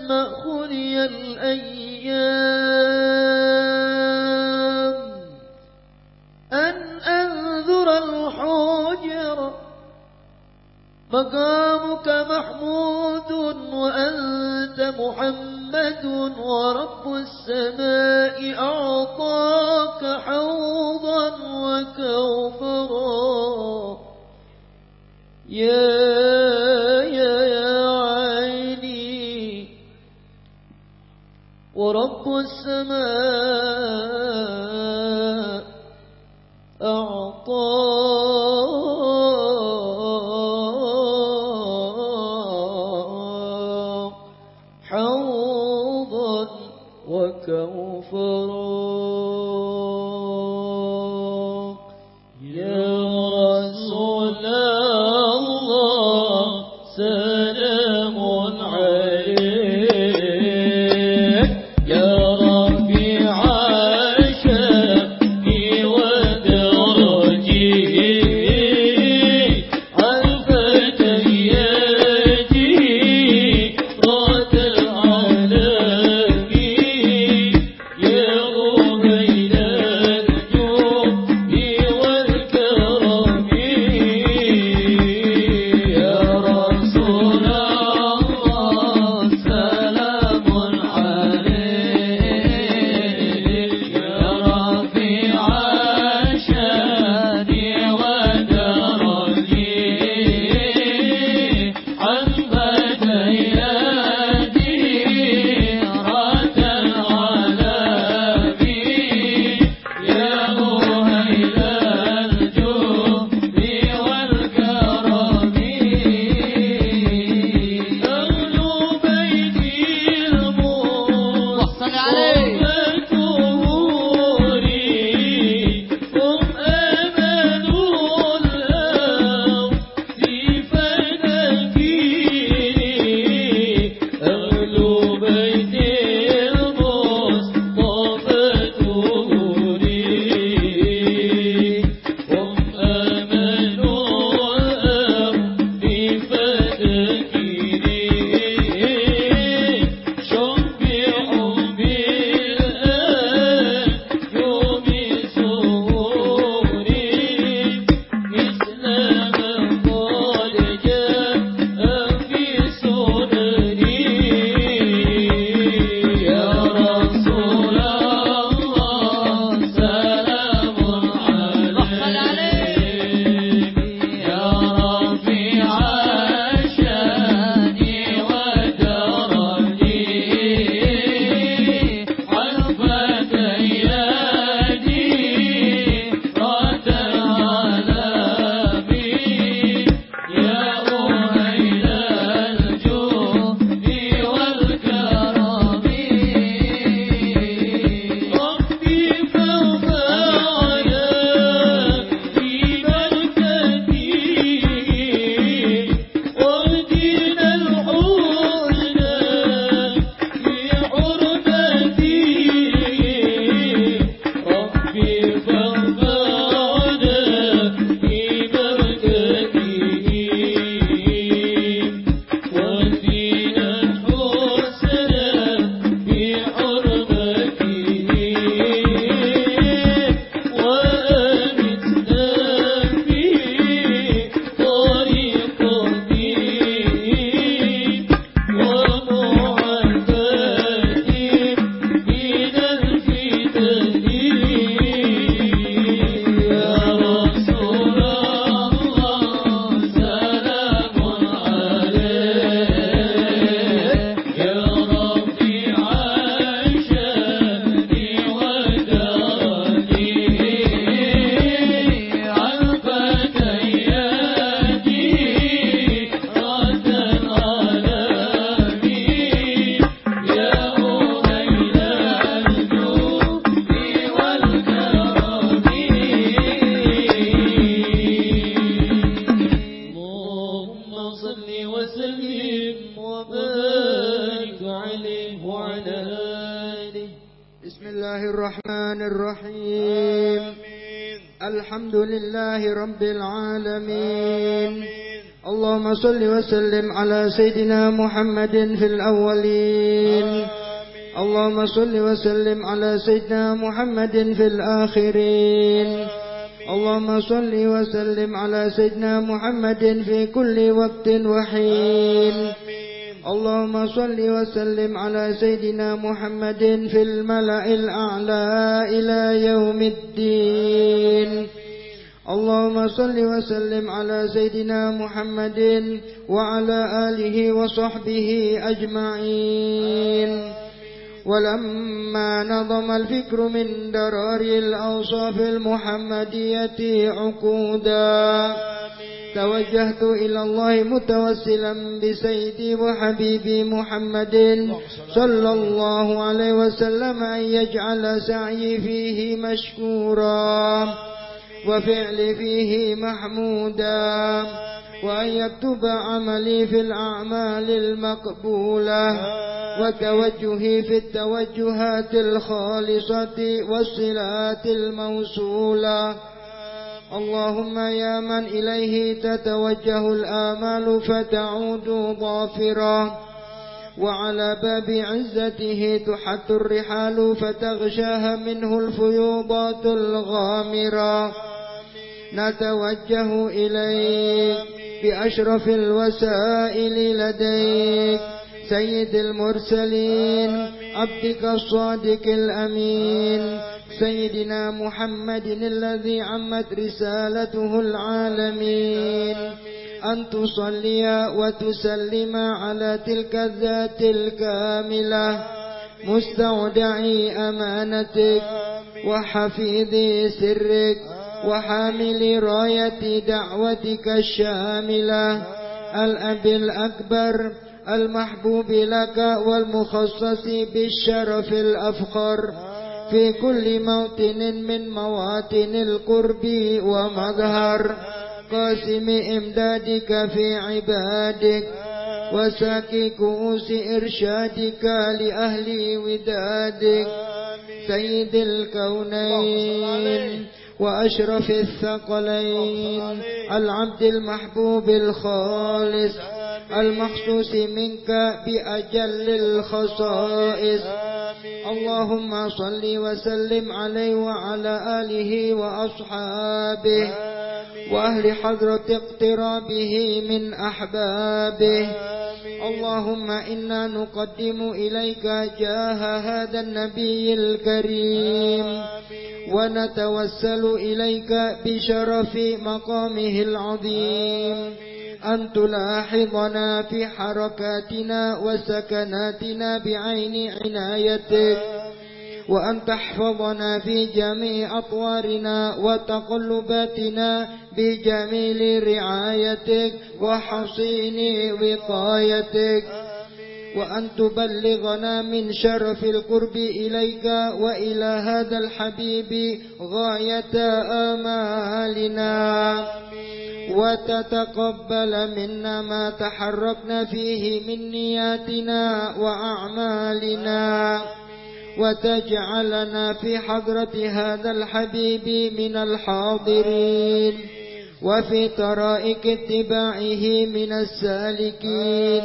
مأخذي الأيام أن أنذر الحجر مقامك محمود وأنت محمد ورب السماء أعطاك حوضا وكوفرا يا رب السماوات وسلم على سيدنا محمد في الأولين. اللهم صل وسلم على سيدنا محمد في الآخرين. اللهم صل وسلم على سيدنا محمد في كل وقت وحين. اللهم صل وسلم على سيدنا محمد في الملأ الأعلى إلى يوم الدين. اللهم صل وسلم على سيدنا محمد وعلى آله وصحبه أجمعين. ولما نظم الفكر من درار الأوصاف المحمدية عقودا توجهت إلى الله متوسلا بسيدي وحبيبي محمد صلى الله عليه وسلم أن يجعل سعي فيه مشكورا. وفعلي فيه محمودا وأن يكتب عملي في الأعمال المقبولة وتوجهي في التوجهات الخالصة والصلات الموصولة. اللهم يا من إليه تتوجه الآمال فتعود ظافرا وعلى باب عزته تحت الرحال فتغشاها منه الفيوضات الغامرة. نتوجه إليك بأشرف الوسائل لديك سيد المرسلين عبدك الصادق الأمين سيدنا محمد الذي عمت رسالته العالمين. أن تصلي وتسلم على تلك الذات الكاملة مستودعي أمانتك وحفيظ سرك. وحامل راية دعوتك الشاملة. الأب الأكبر المحبوب لك والمخصص بالشرف الأفخر. في كل موطن من مواطن القرب ومظهر. قاسم إمدادك في عبادك. وساكي كؤوس إرشادك لأهل ودادك. سيد الكونين. وأشرف الثقلين العبد المحبوب الخالص المخصوص منك بأجل الخصائص. اللهم صل وسلم عليه وعلى آله وأصحابه. وأهل حضرة اقترابه من أحبابه. اللهم إنا نقدم إليك جاه هذا النبي الكريم. ونتوسل إليك بشرف مقامه العظيم. أن تلاحظنا في حركاتنا وسكناتنا بعين عنايتك. وأن تحفظنا في جميع أطوارنا وتقلباتنا بجميل رعايتك وحصين وقايتك. وأن تبلغنا من شرف القرب إليك وإلى هذا الحبيب غاية آمالنا. وتتقبل منا ما تحركنا فيه من نياتنا وأعمالنا. وتجعلنا في حضرة هذا الحبيب من الحاضرين وفي طرائق اتباعه من السالكين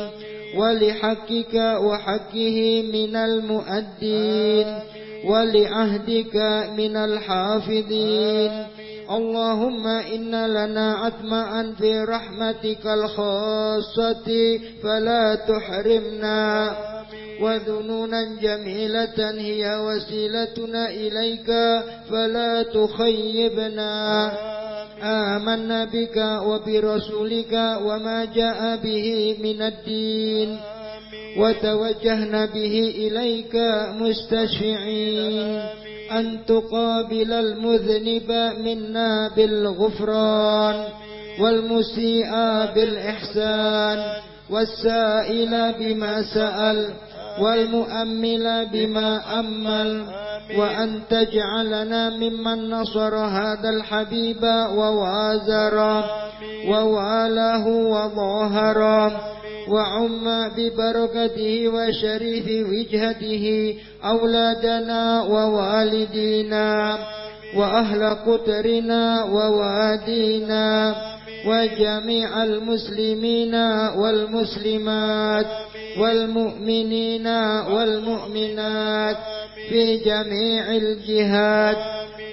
ولحقك وحقه من المؤدين ولعهدك من الحافظين اللهم إن لنا عتماء في رحمتك الخاصة فلا تحرمنا. وذنونا جميلة هي وسيلتنا إليك فلا تخيبنا. آمنا بك وبرسولك وما جاء به من الدين. وتوجهنا به إليك مستشفعين. أن تقابل المذنب منا بالغفران والمسيء بالإحسان والسائل بما سأل والمؤمل بما أمل وأن تجعلنا ممن نصر هذا الحبيب ووازر ووالاه وظاهر وعم ببركته وشريف وجهته أولادنا ووالدينا وأهل قطرنا ووادينا وجميع المسلمين والمسلمات. والمؤمنين والمؤمنات في جميع الجهات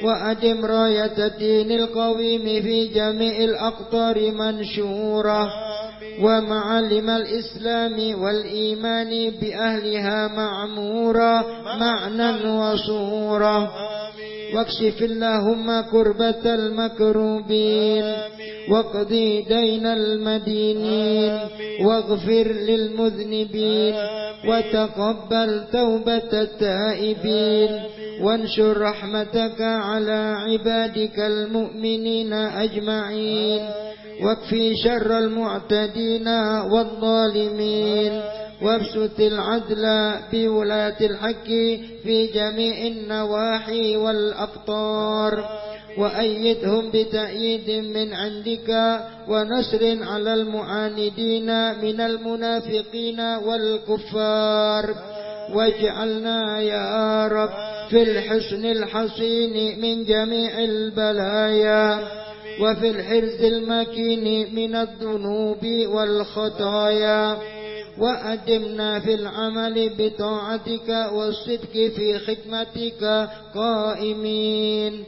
وأدم راية الدين القويم في جميع الأقطار منشورة ومعالم الإسلام والإيمان بأهلها معمورة معنى وصورة. واكشف اللهم كربة المكروبين واقضي دين المدينين واغفر للمذنبين وتقبل توبة التائبين وانشر رحمتك على عبادك المؤمنين أجمعين واكفي شر المعتدين والظالمين وابسط العدل بولاة الحق في جميع النواحي والأقطار وأيدهم بتأييد من عندك ونصر على المعاندين من المنافقين والكفار. واجعلنا يا رب في الحسن الحصين من جميع البلايا وفي الحرز المكين من الذنوب والخطايا. وأدمنا في العمل بطاعتك والصدق في خدمتك قائمين.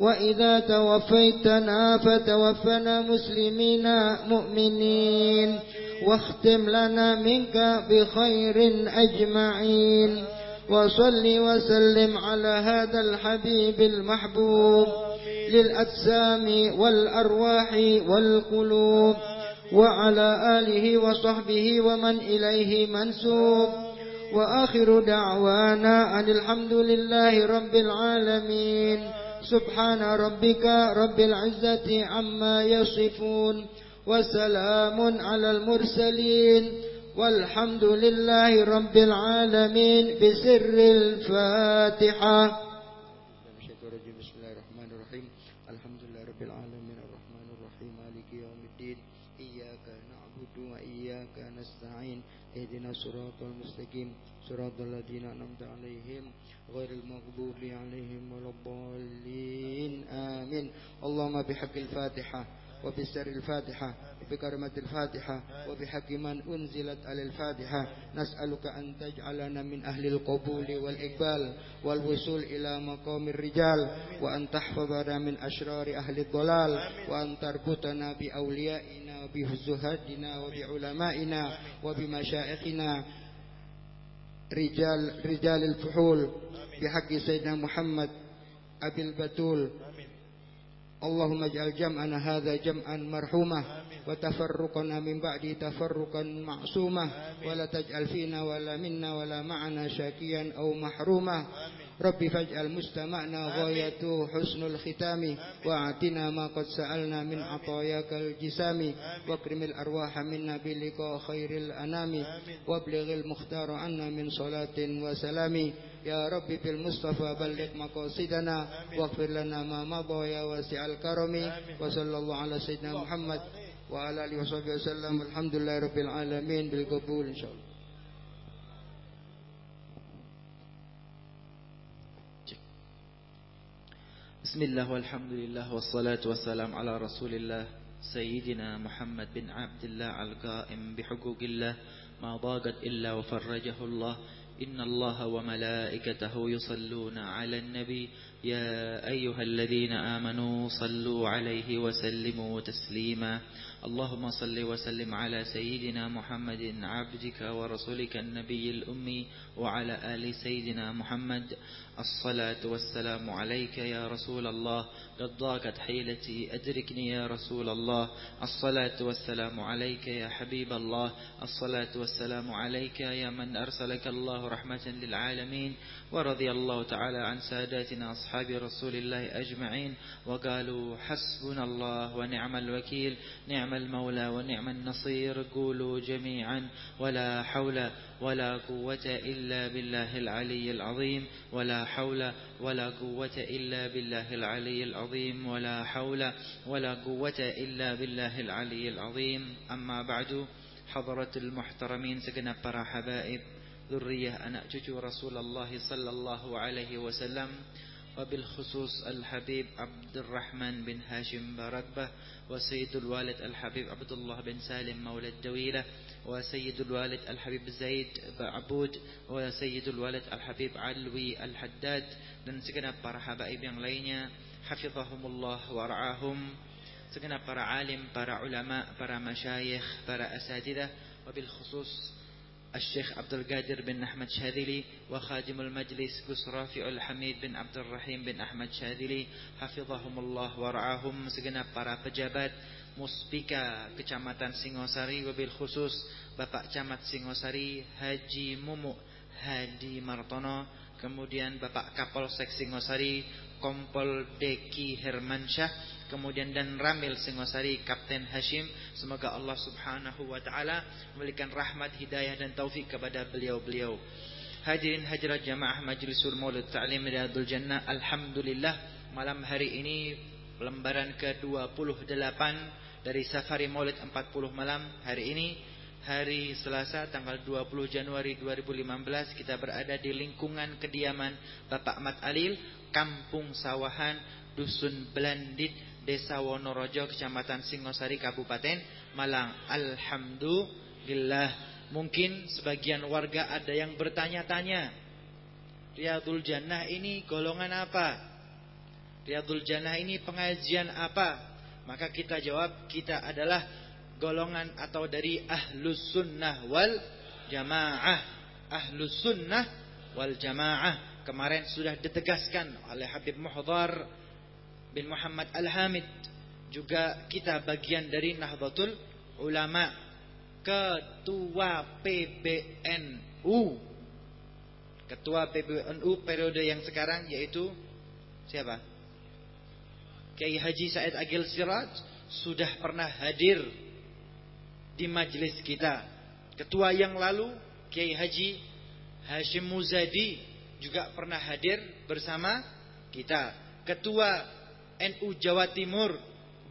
وإذا توفيتنا فتوفنا مسلمين مؤمنين. واختم لنا منك بخير أجمعين. وصل وسلم على هذا الحبيب المحبوب للأجسام والأرواح والقلوب. وعلى آله وصحبه ومن إليه منسوب. وآخر دعوانا أن الحمد لله رب العالمين. سبحان ربك رب العزة عما يصفون. وسلام على المرسلين. والحمد لله رب العالمين بسر الفاتحة. اهدنا الصراط المستقيم صراط الذين أنعمت عليهم غير المغضوب عليهم ولا الضالين. آمين. اللهم بحق الفاتحة وبسر الفاتحة وبكرمة الفاتحة وبحق من أنزلت على الفاتحة. نسألك أن تجعلنا من أهل القبول والإقبال والوصول إلى مقام الرجال وأن تحفظنا من أشرار أهل الضلال وأن تربطنا بأوليائنا وبزهادنا وبعلمائنا وبمشائخنا رجال رجال الفحول بحق سيدنا محمد أبي البتول اللهم اجعل جمعنا هذا جمعا مرحوما وتفرقنا من بعد تفرقا معصوما. ولا تجعل فينا ولا منا ولا معنا شاكيا أو محروما. رب فاجعل مستمعنا غايته حسن الختام. وأعطنا ما قد سألنا من عطاياك الجسام. واكرم الأرواح منا بلقاء خير الأنام. وابلغ المختار عنا من صلاة وسلام. يا رب بالمصطفى بلغ مقاصدنا. واغفر لنا ما مضى يا واسع الكرم. وصلى الله على سيدنا محمد وعلى آله وصحبه وسلم. الحمد لله رب العالمين. بالقبول إن شاء الله. بسم الله والحمد لله والصلاة والسلام على رسول الله سيدنا محمد بن عبد الله القائم بحقوق الله ما ضاقت إلا وفرجه الله إن الله وملائكته يصلون على النبي يا أيها الذين آمنوا صلوا عليه وسلموا تسليما. اللهم صل وسلم على سيدنا محمد عبدك ورسولك النبي الأمي وعلى آل سيدنا محمد. الصلاة والسلام عليك يا رسول الله. قد ضاقت حيلتي أدركني يا رسول الله. الصلاة والسلام عليك يا حبيب الله. الصلاة والسلام عليك يا من أرسلك الله رحمة للعالمين. ورضي الله تعالى عن ساداتنا أصحاب رسول الله أجمعين وقالوا حسبنا الله ونعم الوكيل نعم المولى ونعم النصير قولوا جميعا ولا حول ولا قوة إلا بالله العلي العظيم ولا حول ولا قوة إلا بالله العلي العظيم ولا حول ولا قوة إلا بالله العلي العظيم. أما بعد حضرة المحترمين سكن para حبائب ذرية أنا cucu صلى الله عليه وسلم وبالخصوص الحبيب عبد الرحمن بن هاشم بركبة وسيد الوالد الحبيب عبد الله بن سالم مولى الدويلة وسيد الوالد الحبيب زيد بعبود وسيد الوالد الحبيب علوي الحداد dan segenap para habaib yang lainnya hafizahumullah wa ra'ahum segenap para alim, para ulama, para masyayikh, para asatidah wabil khusus الشيخ عبد القادر بن أحمد شاذلي وخادم المجلس Gus Rafiul Hamid bin Abdul Rahim bin Ahmad Syadili hafizahumullah warahum segenap para pejabat Muspika Kecamatan Singosari wabil khusus Bapak Camat Singosari Haji Mumu Hadi Martono kemudian Bapak Kapolsek Singosari Kompol Deki Hermansyah kemudian dan Ramil Singosari Kapten Hashim semoga Allah Subhanahu wa taala memberikan rahmat hidayah dan taufik kepada beliau-beliau. Hadirin hadirat jamaah Majlisul Maulid Ta'lim Riyadul Jannah alhamdulillah malam hari ini lembaran ke-28 dari Safari Maulid 40 malam hari ini hari Selasa tanggal 20 Januari 2015 kita berada di lingkungan kediaman Bapak Mat Alil Kampung Sawahan Dusun Belandit Desa Wonorojo, Kecamatan Singosari, Kabupaten Malang. Alhamdulillah. Mungkin sebagian warga ada yang bertanya-tanya. Riyadul Jannah ini golongan apa? Riyadul Jannah ini pengajian apa? Maka kita jawab, kita adalah golongan atau dari Ahlus Sunnah wal Jamaah. Ahlus Sunnah wal Jamaah. Kemarin sudah ditegaskan oleh Habib Muhdar bin Muhammad Al-Hamid. Juga kita bagian dari Nahdlatul Ulama. Ketua PBNU ketua PBNU periode yang sekarang yaitu siapa? Kiai Haji Said Agil Siraj sudah pernah hadir di majelis kita. Ketua yang lalu Kiai Haji Hashim Muzadi juga pernah hadir bersama kita. Ketua NU Jawa Timur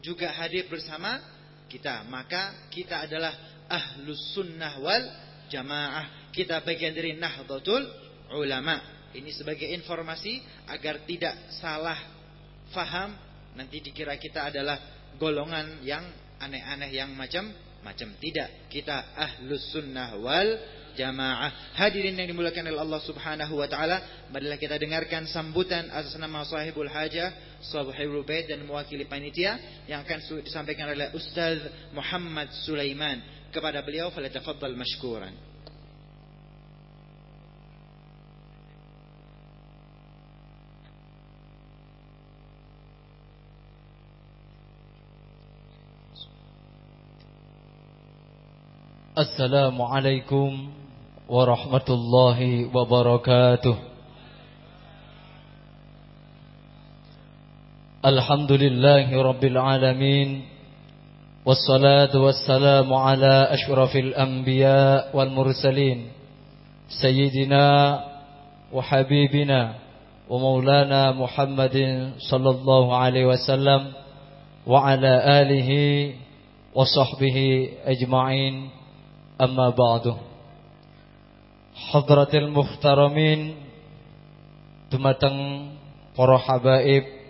juga hadir bersama kita. Maka kita adalah ahlus sunnah wal jamaah. Kita bagian dari Nahdlatul Ulama. Ini sebagai informasi agar tidak salah faham. Nanti dikira kita adalah golongan yang aneh-aneh yang macam-macam. Tidak. Kita ahlus sunnah wal jamaah. Hadirin yang dimulakan oleh Allah Subhanahu wa taala, marilah kita dengarkan sambutan atas nama sahibul hajah, sahibul bait dan mewakili panitia yang akan disampaikan oleh Ustaz Muhammad Sulaiman. Kepada beliau falyatafaddal mashkuran. Assalamualaikum warahmatullahi wabarakatuh. Alhamdulillahi rabbil alamin. Wassalatu wassalamu ala ashrafil anbiya wal mursalin. Sayyidina wa habibina wa maulana Muhammadin sallallahu alaihi wasallam wa ala alihi wa sahbihi ajma'in. Amma ba'du. Hadratil muhtaramin Dumateng para habaib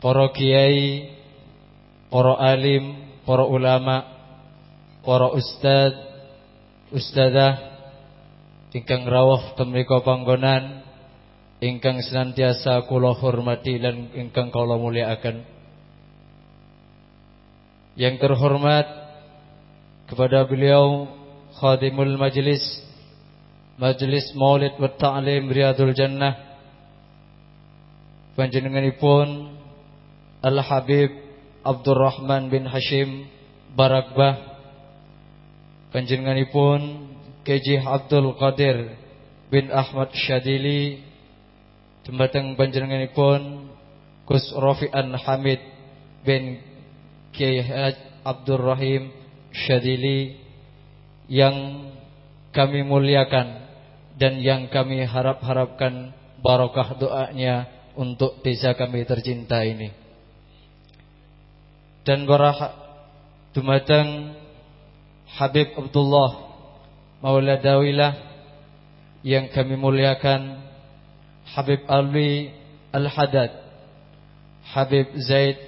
Para kiai Para alim Para ulama Para ustad Ustadah Ingkang rawuh temriko panggonan Ingkang senantiasa kula hormati dan ingkang kula muliakan. Yang terhormat kepada beliau khadimul majlis Majlis Maulid wa Ta'lim Riyadul Jannah panjenenganipun Al Habib Abdurrahman bin Hashim Barakbah panjenenganipun KJ Abdul Qadir bin Ahmad Syadili. Tembateng panjenenganipun Gus Rafi'an Hamid bin Kiai Abdul Rahim Syadili. Yang kami muliakan dan yang kami harap-harapkan barokah doanya untuk desa kami tercinta ini. Dan barah dumateng Habib Abdullah Maula Dawilah yang kami muliakan Habib Alwi Al-Hadad Habib Zaid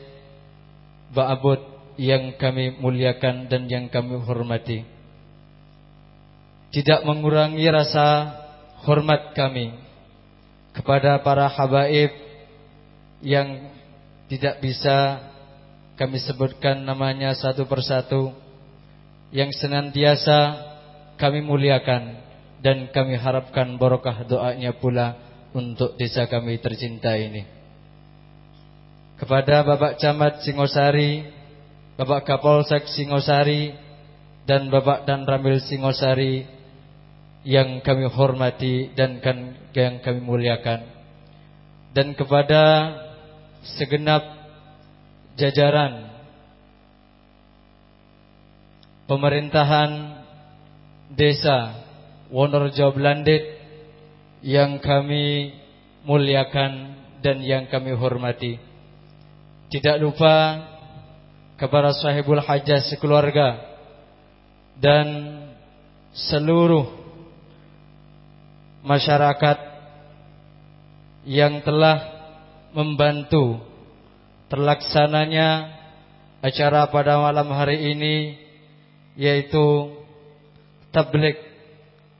Ba'abud yang kami muliakan dan yang kami hormati. Tidak mengurangi rasa hormat kami kepada para habaib yang tidak bisa kami sebutkan namanya satu persatu yang senantiasa kami muliakan dan kami harapkan barokah doanya pula untuk desa kami tercinta ini. Kepada Bapak Camat Singosari, Bapak Kapolsek Singosari, dan Bapak dan Ramil Singosari yang kami hormati dan kan, yang kami muliakan. Dan kepada segenap jajaran pemerintahan desa Wonorejo Blandit yang kami muliakan dan yang kami hormati. Tidak lupa kepada sahibul hajah sekeluarga dan seluruh masyarakat yang telah membantu terlaksananya acara pada malam hari ini yaitu tablik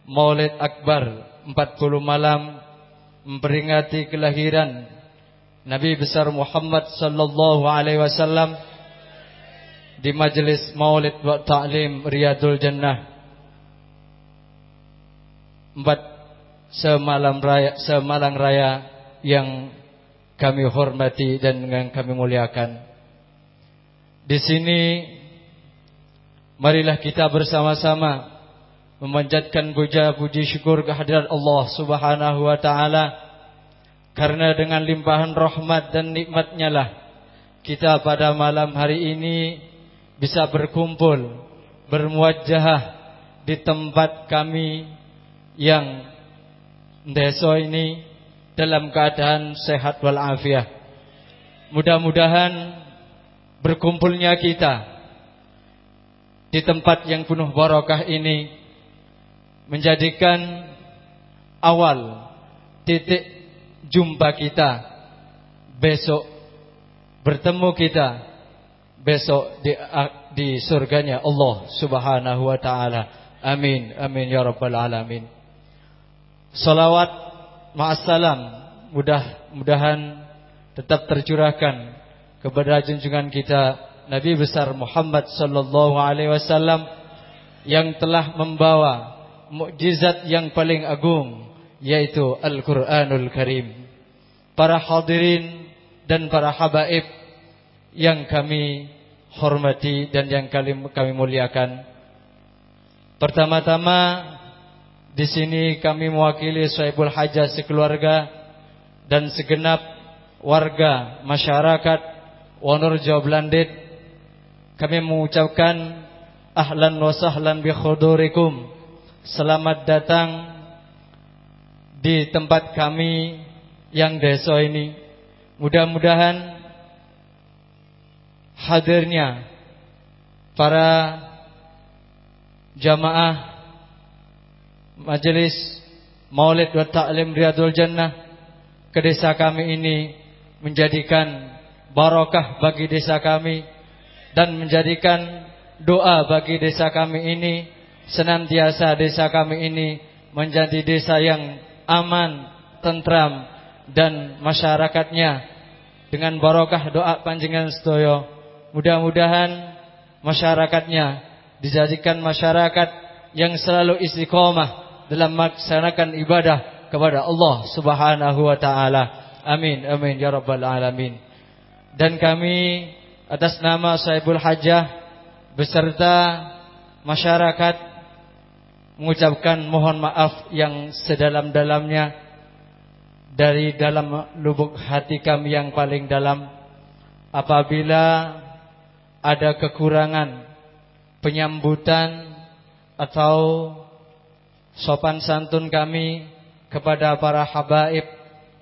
Maulid Akbar 40 malam memperingati kelahiran Nabi besar Muhammad sallallahu alaihi wasallam di majelis Maulid wa Ta'lim Riyadul Jannah. Empat semalam raya semalang raya yang kami hormati dan yang kami muliakan. Di sini marilah kita bersama-sama memanjatkan puja puji syukur kehadiran Allah Subhanahu wa taala karena dengan limpahan rahmat dan nikmatnya lah kita pada malam hari ini bisa berkumpul bermuajah di tempat kami yang desa ini dalam keadaan sehat walafiat. Mudah-mudahan berkumpulnya kita di tempat yang penuh barokah ini menjadikan awal titik jumpa kita besok bertemu kita besok di di surganya Allah Subhanahu wa taala. Amin. Amin ya rabbal alamin. Salawat ma'assalam mudah-mudahan tetap tercurahkan kepada junjungan kita Nabi besar Muhammad sallallahu alaihi wasallam yang telah membawa mukjizat yang paling agung yaitu Al-Qur'anul Karim. Para hadirin dan para habaib yang kami hormati dan yang kami, muliakan. Pertama-tama di sini kami mewakili Saibul Hajah sekeluarga dan segenap warga masyarakat Wonorejo Blandit. Kami mengucapkan ahlan wa sahlan bi khudurikum Selamat datang di tempat kami yang desa ini. Mudah-mudahan hadirnya para jamaah majelis Maulid wa Ta'lim Riyadul Jannah ke desa kami ini menjadikan barokah bagi desa kami dan menjadikan doa bagi desa kami ini senantiasa desa kami ini menjadi desa yang aman, tentram dan masyarakatnya dengan barokah doa panjenengan sedaya. Mudah-mudahan masyarakatnya dijadikan masyarakat yang selalu istiqomah dalam melaksanakan ibadah kepada Allah Subhanahu wa taala. Amin amin ya rabbal alamin. Dan kami atas nama Saibul Hajah beserta masyarakat mengucapkan mohon maaf yang sedalam-dalamnya dari dalam lubuk hati kami yang paling dalam apabila ada kekurangan penyambutan atau sopan santun kami kepada para habaib,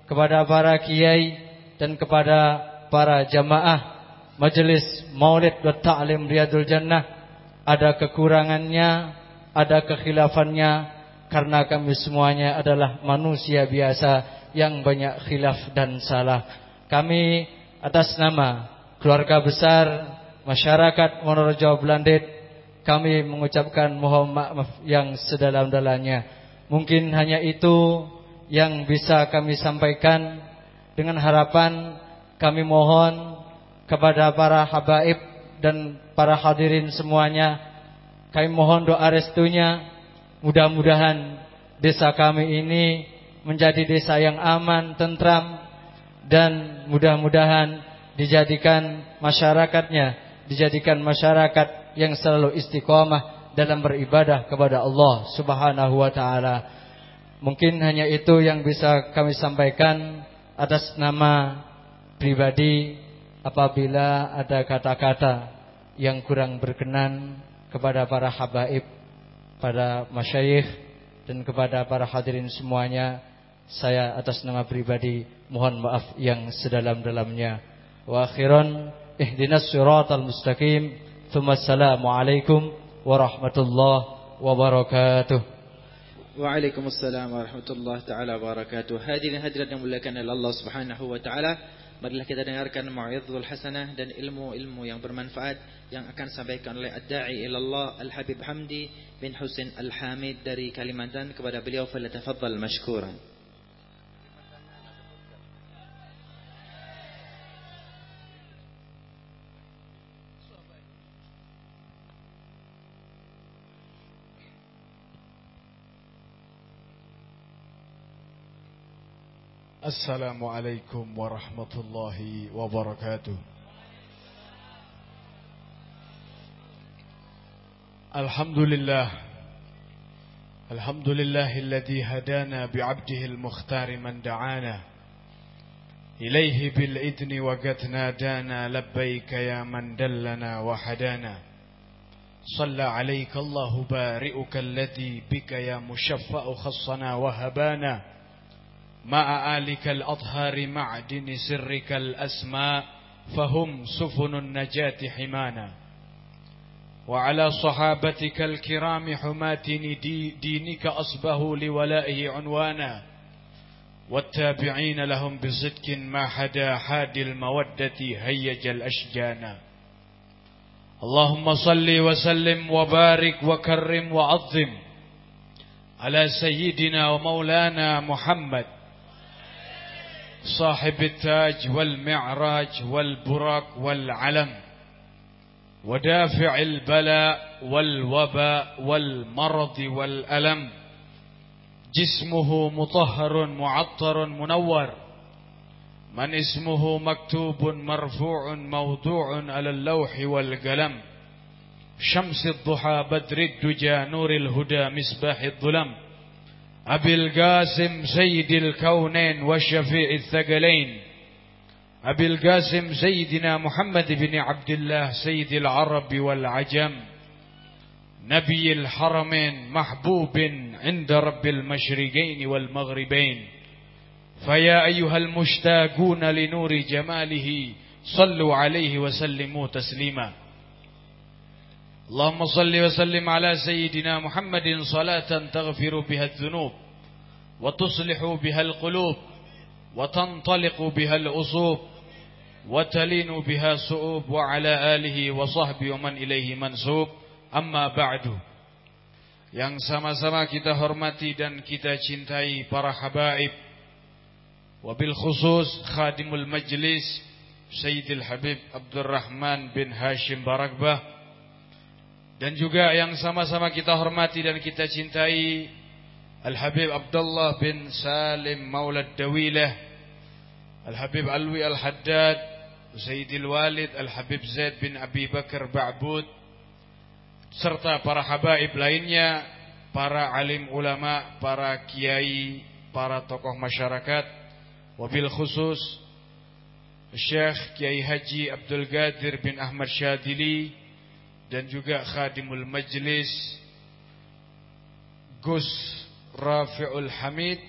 kepada para kiai dan kepada para jamaah majelis Maulid wa Ta'lim Riyadul Jannah ada kekurangannya ada kekhilafannya karena kami semuanya adalah manusia biasa yang banyak khilaf dan salah. Kami atas nama keluarga besar masyarakat Monorejo Blandit kami mengucapkan mohon maaf yang sedalam-dalamnya. Mungkin hanya itu yang bisa kami sampaikan dengan harapan kami mohon kepada para habaib dan para hadirin semuanya kami mohon doa restunya Mudah-mudahan desa kami ini menjadi desa yang aman, tentram dan mudah-mudahan dijadikan masyarakatnya dijadikan masyarakat yang selalu istiqomah dalam beribadah kepada Allah Subhanahu wa taala. Mungkin hanya itu yang bisa kami sampaikan atas nama pribadi apabila ada kata-kata yang kurang berkenan kepada para habaib, pada masyayikh dan kepada para hadirin semuanya, saya atas nama pribadi mohon maaf yang sedalam-dalamnya. Wa akhiran ihdinas siratal mustaqim. Thumma assalamu alaikum warahmatullahi wabarakatuh. Waalaikumsalam warahmatullahi taala wabarakatuh. Hadirin hadirat yang muliakan oleh Allah Subhanahu wa taala. Marilah kita dengarkan mau'izul hasanah dan ilmu-ilmu yang bermanfaat yang akan disampaikan oleh ad-da'i ilallah Al-Habib Hamdi bin Husin Al-Hamid dari Kalimantan kepada beliau falyatafaddal mashkuran. السلام عليكم ورحمة الله وبركاته. الحمد لله الحمد لله الذي هدانا بعبده المختار من دعانا إليه بالإذن وقد نادانا لبيك يا من دلنا وحدانا. صلى عليك الله بارئك الذي بك يا مشفأ خصنا وهبانا. مع آلك الأطهار معدن سرك الأسماء فهم سفن النجاة حمانا. وعلى صحابتك الكرام حماة دينك أصبه لولائه عنوانا. والتابعين لهم بصدق ما حدا حاد المودة هيج الأشجانا. اللهم صل وسلم وبارك وكرم وعظم على سيدنا ومولانا محمد صاحب التاج والمعراج والبرق والعلم ودافع البلاء والوباء والمرض والألم. جسمه مطهر معطر منور. من اسمه مكتوب مرفوع موضوع على اللوح والقلم. شمس الضحى بدر الدجى نور الهدى مصباح الظلم. أبي القاسم سيد الكونين والشفيع الثقلين. أبي القاسم سيدنا محمد بن عبد الله سيد العرب والعجم. نبي الحرمين محبوب عند رب المشرقين والمغربين. فيا أيها المشتاقون لنور جماله صلوا عليه وسلموا تسليما. اللهم صل وسلم على سيدنا محمد صلاة تغفر بها الذنوب وتصلح بها القلوب وتنطلق بها الأصوب وتلين بها سؤوب وعلى آله وصحبه ومن إليه منسوب أما بعد yang sama-sama kita hormati dan kita cintai para habaib wabil khusus khadimul majlis Sayyidil Habib Abdurrahman bin Hashim Barakbah dan juga yang sama-sama kita hormati dan kita cintai Al-Habib Abdullah bin Salim Maulad Dawilah Al-Habib Alwi Al-Haddad Sayyidil Walid Al-Habib Zaid bin Abi Bakar Ba'bud serta para habaib lainnya para alim ulama para kiai para tokoh masyarakat wabil khusus Syekh Kiai Haji Abdul Qadir bin Ahmad Syadili dan juga khadimul majlis Gus Rafi'ul Hamid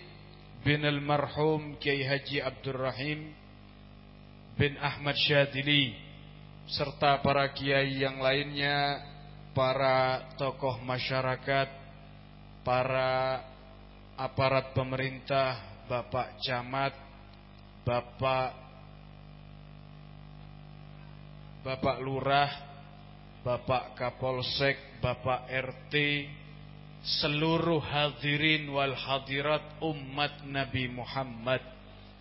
bin al-marhum Kiai Haji Abdul Rahim bin Ahmad Syadili serta para kiai yang lainnya para tokoh masyarakat para aparat pemerintah Bapak Camat Bapak Bapak Lurah Bapak Kapolsek, Bapak RT, seluruh hadirin wal hadirat umat Nabi Muhammad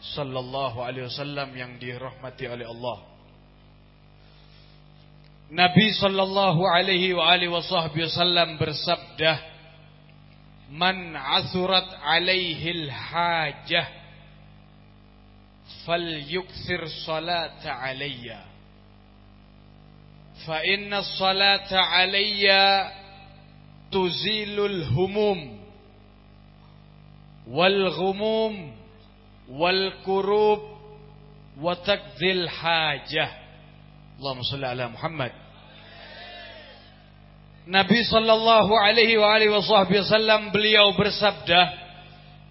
sallallahu alaihi wasallam yang dirahmati oleh Allah. Nabi sallallahu alaihi wa alihi wasallam bersabda, Man asurat alaihil hajah falyukthir salata alayya fa inna salata alayya tuzilul humum wal ghumum wal Allahumma Nabi sallallahu alaihi wa alihi wasallam beliau bersabda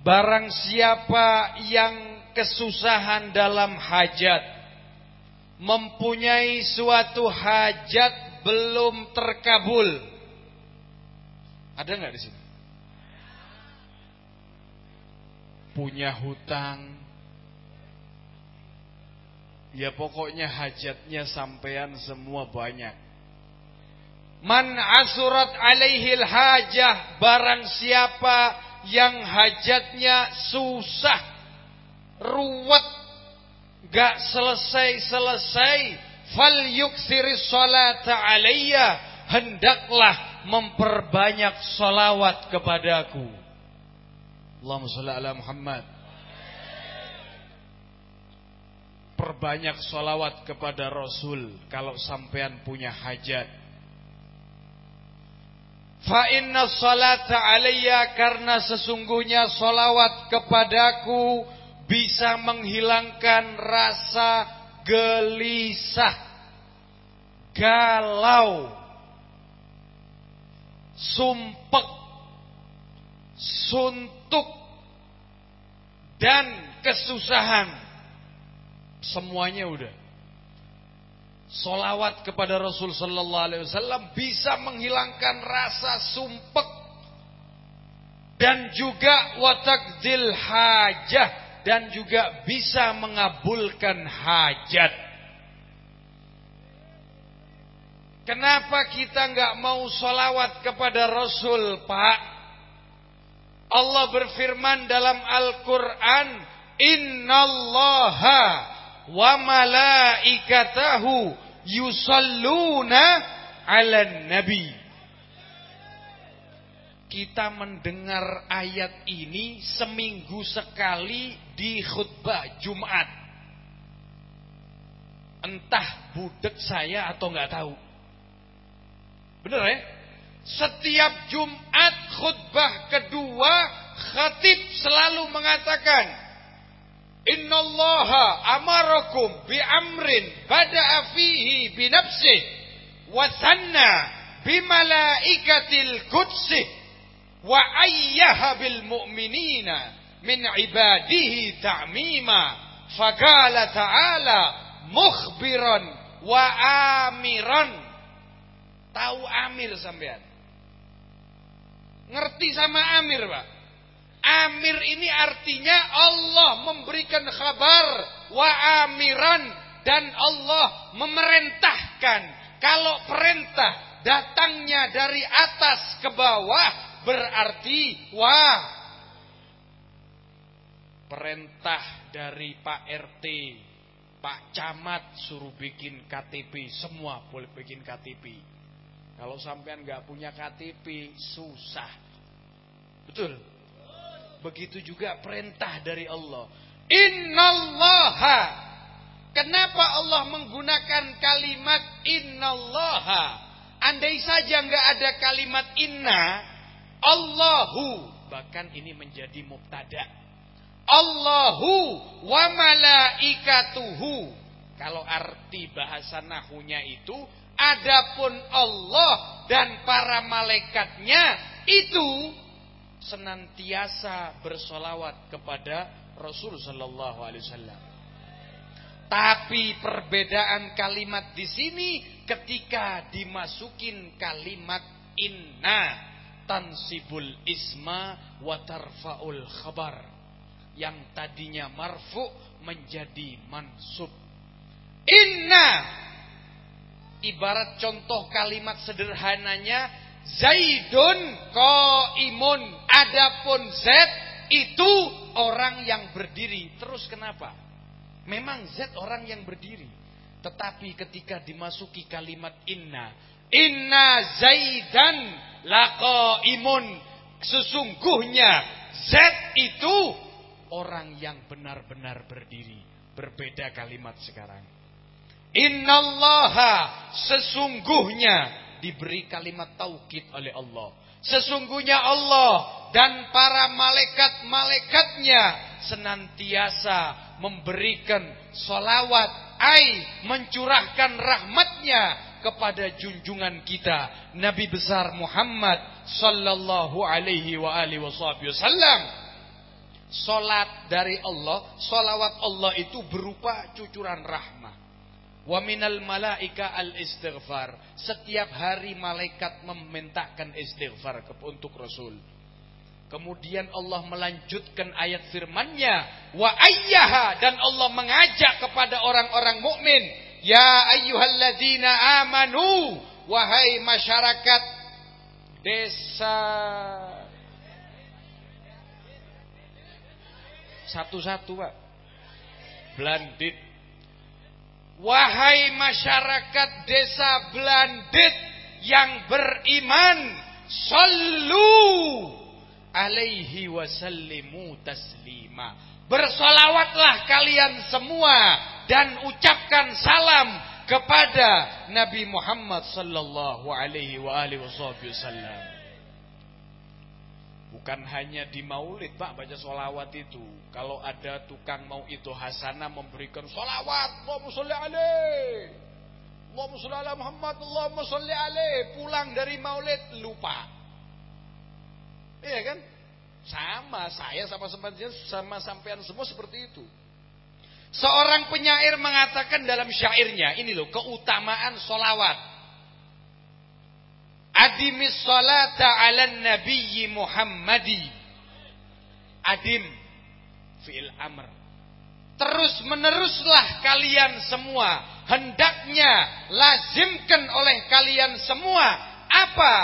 barang siapa yang kesusahan dalam hajat, mempunyai suatu hajat belum terkabul. Ada nggak di sini? Punya hutang, ya pokoknya hajatnya sampean semua banyak. Man asurat alaihil hajah barang siapa yang hajatnya susah ruwet gak selesai-selesai fal yuksiri salata alayya hendaklah memperbanyak salawat kepadaku. Allahumma salli ala Muhammad. Perbanyak salawat kepada Rasul kalau sampean punya hajat. Fa inna salata alayya karena sesungguhnya salawat kepadaku bisa menghilangkan rasa gelisah, galau, sumpek, suntuk, dan kesusahan. Semuanya udah. Solawat kepada Rasul Sallallahu Alaihi Wasallam bisa menghilangkan rasa sumpek dan juga watakdil hajah dan juga bisa mengabulkan hajat. Kenapa kita nggak mau solawat kepada Rasul, Pak? Allah berfirman dalam Al-Quran, Innallaha wa malaikatahu yusalluna ala nabi kita mendengar ayat ini seminggu sekali di khutbah Jumat. Entah budek saya atau nggak tahu. Bener ya? Setiap Jumat khutbah kedua khatib selalu mengatakan Innallaha amarakum bi amrin bada'a fihi bi nafsih wa sanna bi malaikatil qudsih wa ayyaha bil mu'minina min ibadihi ta'mima. Faqala ta'ala mukhbiran wa amiran. Tahu amir sampean? Ngerti sama amir Pak? Amir ini artinya Allah memberikan kabar wa amiran dan Allah memerintahkan. Kalau perintah datangnya dari atas ke bawah Berarti wah perintah dari Pak RT, Pak Camat suruh bikin KTP, semua boleh bikin KTP. Kalau sampean nggak punya KTP susah. Betul? Begitu juga perintah dari Allah. Innallaha. Kenapa Allah menggunakan kalimat innallaha? Andai saja nggak ada kalimat inna, Allahu bahkan ini menjadi mubtada. Allahu wa malaikatuhu. Kalau arti bahasa nahunya itu adapun Allah dan para malaikatnya itu senantiasa bersolawat kepada Rasul sallallahu alaihi wasallam. Tapi perbedaan kalimat di sini ketika dimasukin kalimat inna tansibul isma wa tarfaul khabar yang tadinya marfu menjadi mansub. Inna. Ibarat contoh kalimat sederhananya zaidun qaimun. Adapun zaid itu orang yang berdiri. Terus kenapa? Memang zaid orang yang berdiri. Tetapi ketika dimasuki kalimat inna inna zaidan imun Sesungguhnya Z itu orang yang benar-benar berdiri. Berbeda kalimat sekarang. Innallaha sesungguhnya diberi kalimat taukid oleh Allah. Sesungguhnya Allah dan para malaikat-malaikatnya senantiasa memberikan solawat, ai mencurahkan rahmatnya kepada junjungan kita Nabi besar Muhammad sallallahu alaihi wa alihi wasallam. Salat dari Allah, salawat Allah itu berupa cucuran rahmah. Wa minal malaika al istighfar. Setiap hari malaikat memintakan istighfar untuk Rasul. Kemudian Allah melanjutkan ayat firman-Nya, wa ayyaha dan Allah mengajak kepada orang-orang mukmin, ya ayyuhalladzina amanu, wahai masyarakat desa Satu-satu Pak. Blandit. Wahai masyarakat desa Blandit yang beriman. Sallu alaihi wasallimu taslima. Bersolawatlah kalian semua dan ucapkan salam kepada Nabi Muhammad sallallahu alaihi wa alihi wasallam. Bukan hanya di maulid Pak baca solawat itu. Kalau ada tukang mau itu hasanah memberikan solawat. Allahumma sholli alaih. Allahumma sholli ala Muhammad. Allahumma sholli alaih. Pulang dari maulid lupa. Iya kan? Sama saya sama sempat sama sampean semua seperti itu. Seorang penyair mengatakan dalam syairnya, ini loh keutamaan solawat. Adimis salata ala nabiyyi Muhammadi. Adim. Fi'il amr. Terus meneruslah kalian semua. Hendaknya lazimkan oleh kalian semua. Apa?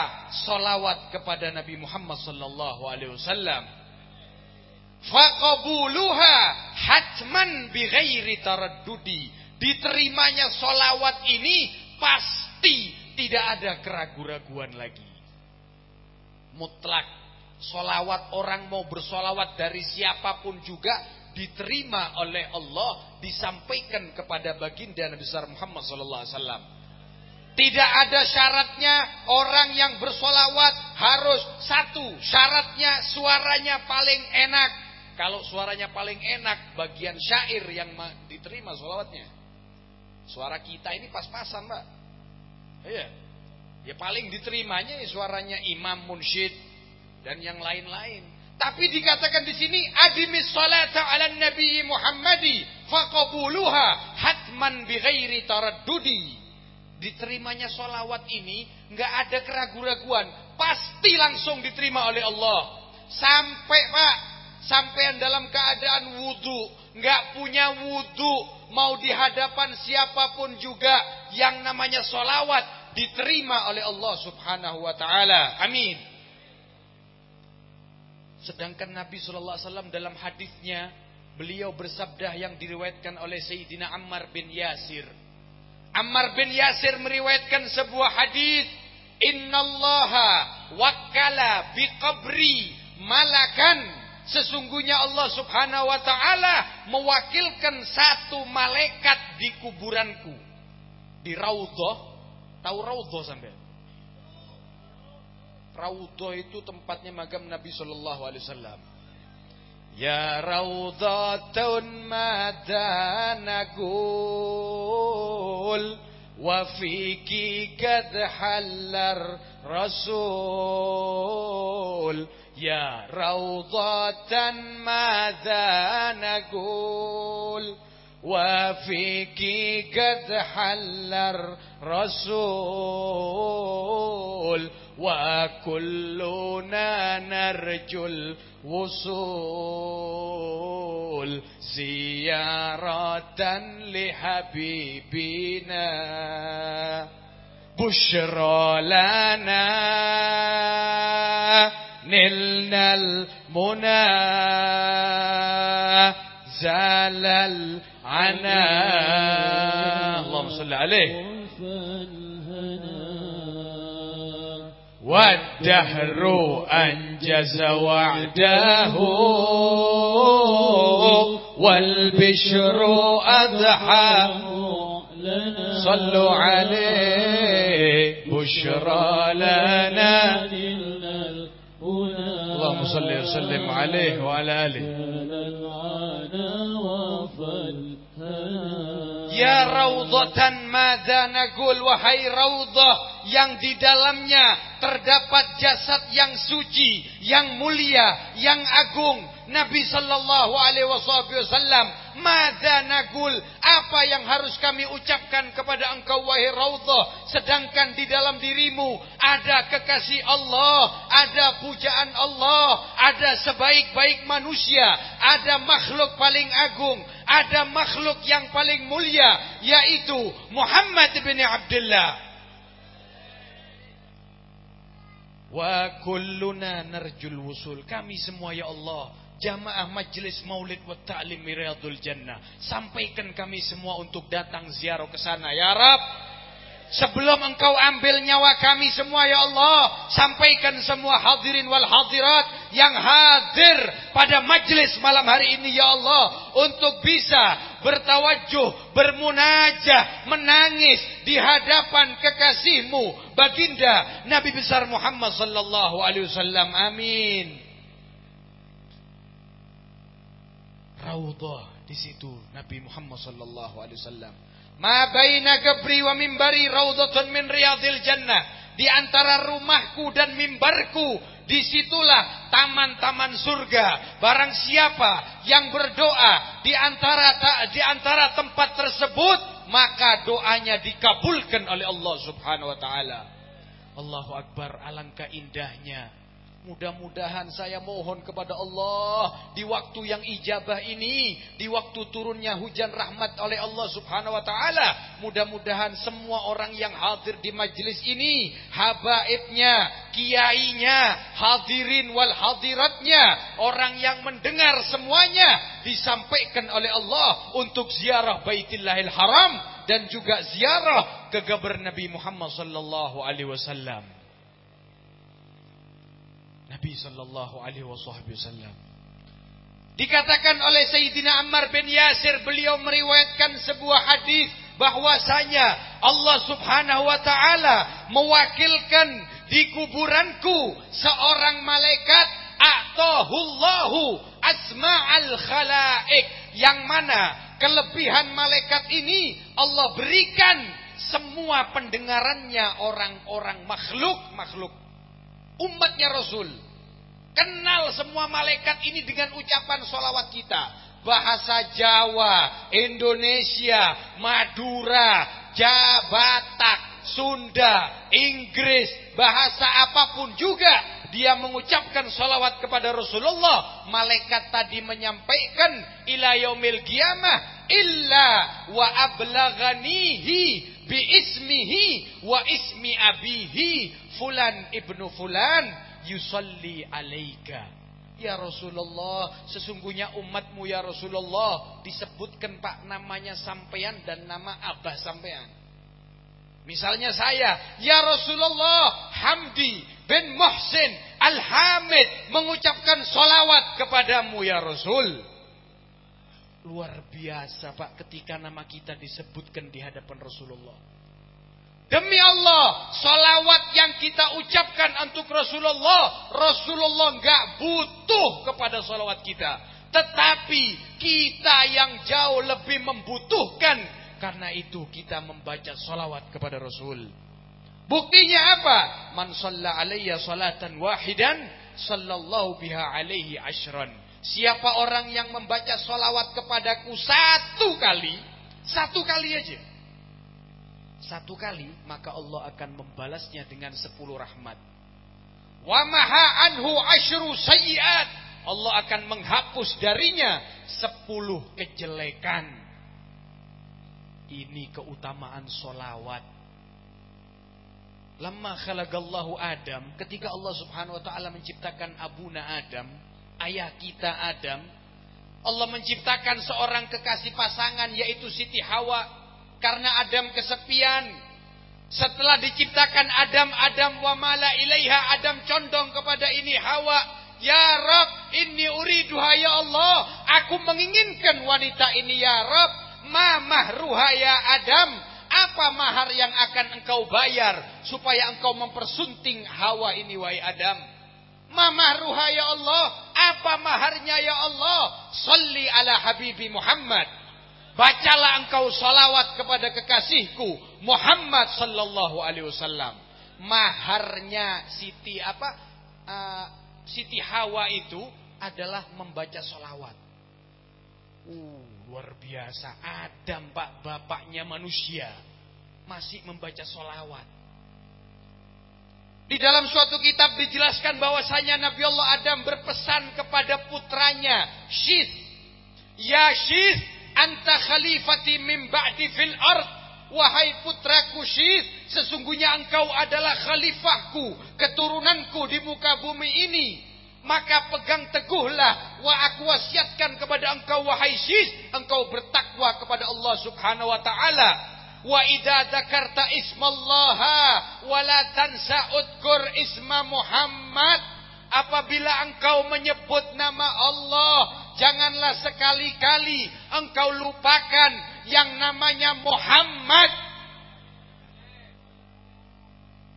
Salawat kepada Nabi Muhammad sallallahu alaihi wasallam. Faqabuluha hatman bighairi taraddudi. Diterimanya solawat ini pasti tidak ada keraguan-raguan lagi. Mutlak. Solawat orang mau bersolawat dari siapa pun juga diterima oleh Allah, disampaikan kepada baginda Nabi besar Muhammad sallallahu alaihi wasallam. Tidak ada syaratnya orang yang bersolawat harus satu. Syaratnya suaranya paling enak. Kalau suaranya paling enak, bagian syair yang diterima solawatnya. Suara kita ini pas-pasan, Mbak. Iya. Ya paling diterimanya ya suaranya imam munsyid dan yang lain-lain. Tapi dikatakan di sini adimis salata ala nabi Muhammadi faqabuluha hatman bighairi taraddudi. Diterimanya solawat ini nggak ada keraguan-raguan, pasti langsung diterima oleh Allah. Sampai Pak, sampai dalam keadaan wudhu, nggak punya wudhu, mau di hadapan siapa pun juga yang namanya solawat diterima oleh Allah Subhanahu wa taala. Amin. Sedangkan Nabi sallallahu alaihi wasallam dalam hadisnya beliau bersabda yang diriwayatkan oleh Sayyidina Ammar bin Yasir. Ammar bin Yasir meriwayatkan sebuah hadis, "Innallaha wakkala biqabri malakan." Sesungguhnya Allah Subhanahu wa taala mewakilkan satu malaikat di kuburanku. Di raudhah, tahu raudhah sampai? Raudhah itu tempatnya magam Nabi Shallallahu Alaihi Wasallam. Ya raudhatun madanakul Wafiki kad hallar rasul Ya raudhatan madanakul Wafiki kad hallar rasul وكلنا نرجو الوصول. زيارة لحبيبنا. بشرى لنا. نلنا المنى. زال العنا اللهم صل عليه. والدهر أنجز وعده والبشر أضحى صلوا عليه بشرى لنا. اللهم صل وسلم عليه وعلى آله. Ya raudhatan madza naqul wahai raudhah yang di dalamnya terdapat jasad yang suci, yang mulia, yang agung. Nabi sallallahu alaihi wasallam, "Madza naqul?" Apa yang harus kami ucapkan kepada engkau wahai raudhah sedangkan di dalam dirimu ada kekasih Allah, ada pujaan Allah, ada sebaik-baik manusia, ada makhluk paling agung, ada makhluk yang paling mulia yaitu Muhammad bin Abdullah. Wa kulluna narjul wusul. Kami semua ya Allah, jamaah majlis Maulid wa Ta'lim Riyadul Jannah. Sampaikan kami semua untuk datang ziarah ke sana ya Rab. Sebelum engkau ambil nyawa kami semua ya Allah Sampaikan semua hadirin wal hadirat Yang hadir pada majlis malam hari ini ya Allah Untuk bisa bertawajuh, bermunajah, menangis Di hadapan kekasihmu Baginda Nabi besar Muhammad sallallahu alaihi wasallam Amin Raudhah di situ Nabi Muhammad sallallahu alaihi wasallam Ma baina gabri wa mimbari raudhatun min riyadil jannah. Di antara rumahku dan mimbarku, di situlah taman-taman surga. Barang siapa yang berdoa di antara di antara tempat tersebut, maka doanya dikabulkan oleh Allah Subhanahu wa taala. Allahu akbar, alangkah indahnya Mudah-mudahan saya mohon kepada Allah di waktu yang ijabah ini, di waktu turunnya hujan rahmat oleh Allah Subhanahu wa taala, mudah-mudahan semua orang yang hadir di majelis ini, habaibnya, kiainya, hadirin wal hadiratnya, orang yang mendengar semuanya disampaikan oleh Allah untuk ziarah Baitillahil Haram dan juga ziarah ke Nabi Muhammad sallallahu alaihi wasallam. Nabi Shallallahu Alaihi Wasallam. Dikatakan oleh Sayyidina Ammar bin Yasir, beliau meriwayatkan sebuah hadis bahwasanya Allah Subhanahu wa taala mewakilkan di kuburanku seorang malaikat atahullahu asma'al khalaik yang mana kelebihan malaikat ini Allah berikan semua pendengarannya orang-orang makhluk makhluk umatnya Rasul Kenal semua malaikat ini dengan ucapan solawat kita. Bahasa Jawa, Indonesia, Madura, Jabatak, Sunda, Inggris, bahasa apa pun juga. Dia mengucapkan salawat kepada Rasulullah. Malaikat tadi menyampaikan ila yaumil qiyamah illa wa ablaganihi bi ismihi wa ismi abihi fulan ibnu fulan yusalli alaika. Ya Rasulullah, sesungguhnya umatmu ya Rasulullah disebutkan Pak namanya sampean dan nama abah sampean. Misalnya saya, ya Rasulullah Hamdi bin Muhsin Al-Hamid mengucapkan solawat kepadamu ya Rasul. Luar biasa Pak ketika nama kita disebutkan di hadapan Rasulullah. Demi Allah, salawat yang kita ucapkan untuk Rasulullah, Rasulullah nggak butuh kepada salawat kita. Tetapi kita yang jauh lebih membutuhkan. Karena itu kita membaca salawat kepada Rasul. Buktinya apa? Man salla alaiya salatan wahidan, sallallahu biha alaihi ashran. Siapa orang yang membaca salawat kepadaku satu kali, satu kali aja satu kali maka Allah akan membalasnya dengan sepuluh rahmat. Wa maha anhu asyru sayyiat. Allah akan menghapus darinya sepuluh kejelekan. Ini keutamaan solawat. Lama khalagallahu Adam, ketika Allah subhanahu wa ta'ala menciptakan abuna Adam, ayah kita Adam, Allah menciptakan seorang kekasih pasangan yaitu Siti Hawa karena Adam kesepian. Setelah diciptakan Adam, Adam wa mala ilaiha, Adam condong kepada ini Hawa. Ya Rab, ini uriduha ya Allah. Aku menginginkan wanita ini ya Rab. Ma mahruha ya Adam. Apa mahar yang akan engkau bayar supaya engkau mempersunting Hawa ini wahai Adam? Ma mahruha ya Allah. Apa maharnya ya Allah? Salli ala habibi Muhammad. Bacalah engkau salawat kepada kekasihku Muhammad sallallahu alaihi wasallam. Maharnya Siti apa? Uh, Siti Hawa itu adalah membaca salawat. Uh, luar biasa. Adam pak bapaknya manusia masih membaca salawat. Di dalam suatu kitab dijelaskan bahwasanya Nabi Allah Adam berpesan kepada putranya, Syith. Ya Syith, anta khalifati min ba'di fil ard. Wahai putraku Syith, sesungguhnya engkau adalah khalifahku, keturunanku di muka bumi ini. Maka pegang teguhlah wa aku wasiatkan kepada engkau wahai Syith, engkau bertakwa kepada Allah Subhanahu wa taala. Wa idza dzakarta ismallaha wa la tansa udkur isma Muhammad. Apabila engkau menyebut nama Allah, janganlah sekali-kali engkau lupakan yang namanya Muhammad.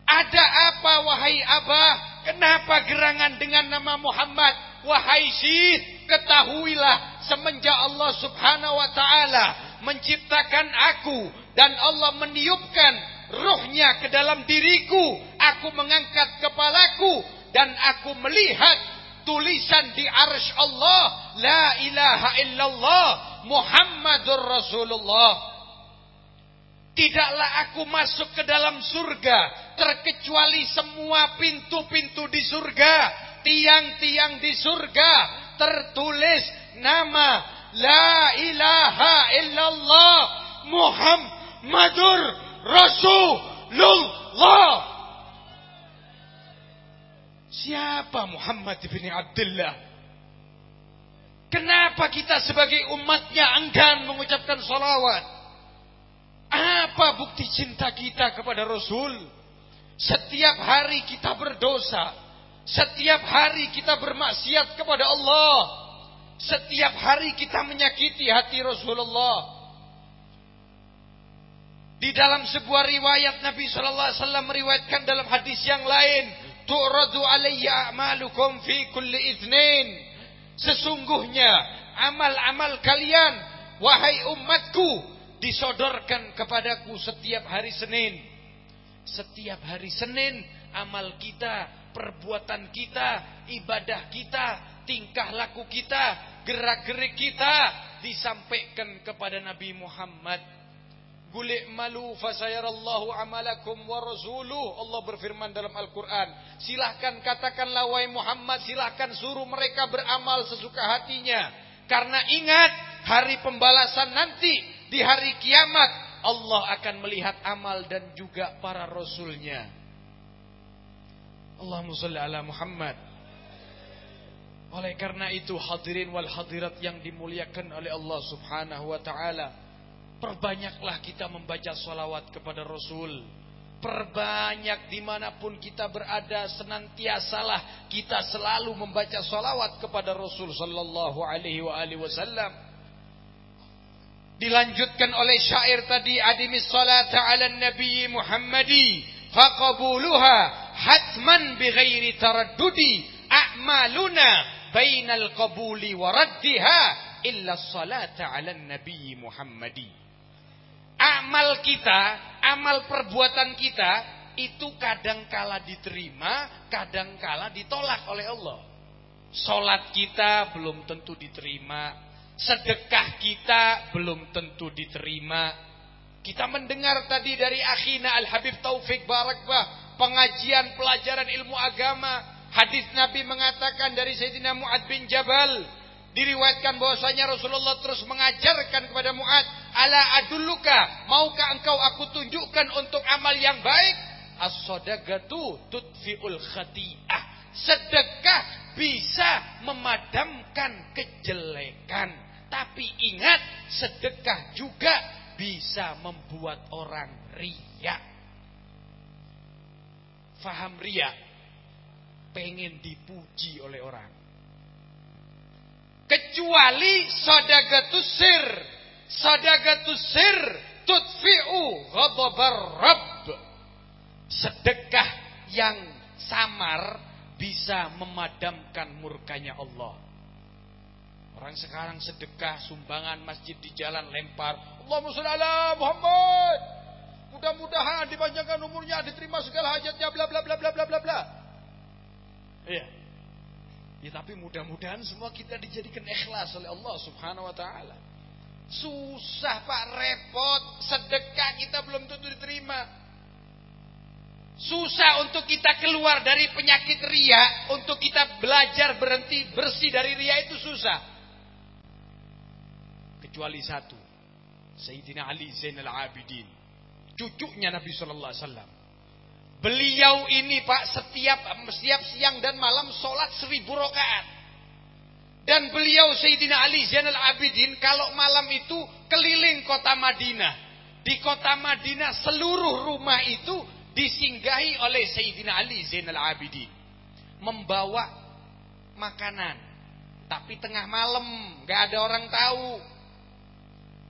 Ada apa wahai Abah? Kenapa gerangan dengan nama Muhammad? Wahai Syed, ketahuilah semenjak Allah Subhanahu wa taala menciptakan aku dan Allah meniupkan ruhnya ke dalam diriku, aku mengangkat kepalaku dan aku melihat tulisan di arsy Allah, la ilaha illallah Muhammadur Rasulullah. Tidaklah aku masuk ke dalam surga terkecuali semua pintu-pintu di surga, tiang-tiang di surga tertulis nama la ilaha illallah Muhammadur Rasulullah. Siapa Muhammad bin Abdullah? Kenapa kita sebagai umatnya enggan mengucapkan salawat? Apa bukti cinta kita kepada Rasul? Setiap hari kita berdosa. Setiap hari kita bermaksiat kepada Allah. Setiap hari kita menyakiti hati Rasulullah. Di dalam sebuah riwayat Nabi Shallallahu Alaihi Wasallam meriwayatkan dalam hadis yang lain, tu'radu alayya a'malukum fi kulli ithnin. Sesungguhnya amal-amal kalian, wahai umatku, disodorkan kepadaku setiap hari Senin. Setiap hari Senin, amal kita, perbuatan kita, ibadah kita, tingkah laku kita, gerak-gerik kita disampaikan kepada Nabi Muhammad Gulik malu fasayarallahu amalakum wa. Allah berfirman dalam Al-Quran. Silahkan katakanlah wahai Muhammad. Silahkan suruh mereka beramal sesuka hatinya. Karena ingat hari pembalasan nanti. Di hari kiamat. Allah akan melihat amal dan juga para rasulnya. Allahumma salli ala Muhammad. Oleh karena itu hadirin wal hadirat yang dimuliakan oleh Allah subhanahu wa ta'ala. Perbanyaklah kita membaca salawat kepada Rasul. Perbanyak di mana pun kita berada senantiasalah kita selalu membaca salawat kepada Rasul Sallallahu Alaihi Wasallam. Dilanjutkan oleh syair tadi adimis salat ala Nabi Muhammadi faqabuluha hatman bighairi taraddudi a'maluna bainal qabuli wa raddiha illa salata ala Nabi Muhammadi amal kita, amal perbuatan kita itu kadang kala diterima, kadang kala ditolak oleh Allah. Salat kita belum tentu diterima, sedekah kita belum tentu diterima. Kita mendengar tadi dari akhina Al-Habib Taufik Barakbah, pengajian pelajaran ilmu agama, hadis Nabi mengatakan dari Sayyidina Mu'ad bin Jabal, diriwayatkan bahwasanya Rasulullah terus mengajarkan kepada Mu'ad, "Ala adulluka, maukah engkau aku tunjukkan untuk amal yang baik?" As-sadaqatu tudfi'ul khati'ah. Sedekah bisa memadamkan kejelekan. Tapi ingat, sedekah juga bisa membuat orang riak. faham ria. Pengen dipuji oleh orang. Kecuali sodagatus sir. Sodagatus sir tutfi'u ghadabar rabb. Sedekah yang samar bisa memadamkan murkanya Allah. Orang sekarang sedekah sumbangan masjid di jalan lempar. Allahumma sholli ala Muhammad. Mudah-mudahan dipanjangkan umurnya, diterima segala hajatnya, bla bla bla bla bla bla bla. Iya. Ya tapi mudah-mudahan semua kita dijadikan ikhlas oleh Allah Subhanahu wa taala. Susah Pak, repot. Sedekah kita belum tentu diterima. Susah untuk kita keluar dari penyakit ria, untuk kita belajar berhenti bersih dari ria itu susah. Kecuali satu, Sayyidina Ali Zainal Abidin, cucunya Nabi Shallallahu Alaihi Wasallam. Beliau ini Pak setiap setiap siang dan malam sholat seribu rakaat. Dan beliau Sayyidina Ali Zainal Abidin kalau malam itu keliling kota Madinah. Di kota Madinah seluruh rumah itu disinggahi oleh Sayyidina Ali Zainal Abidin. Membawa makanan. Tapi tengah malam, gak ada orang tahu.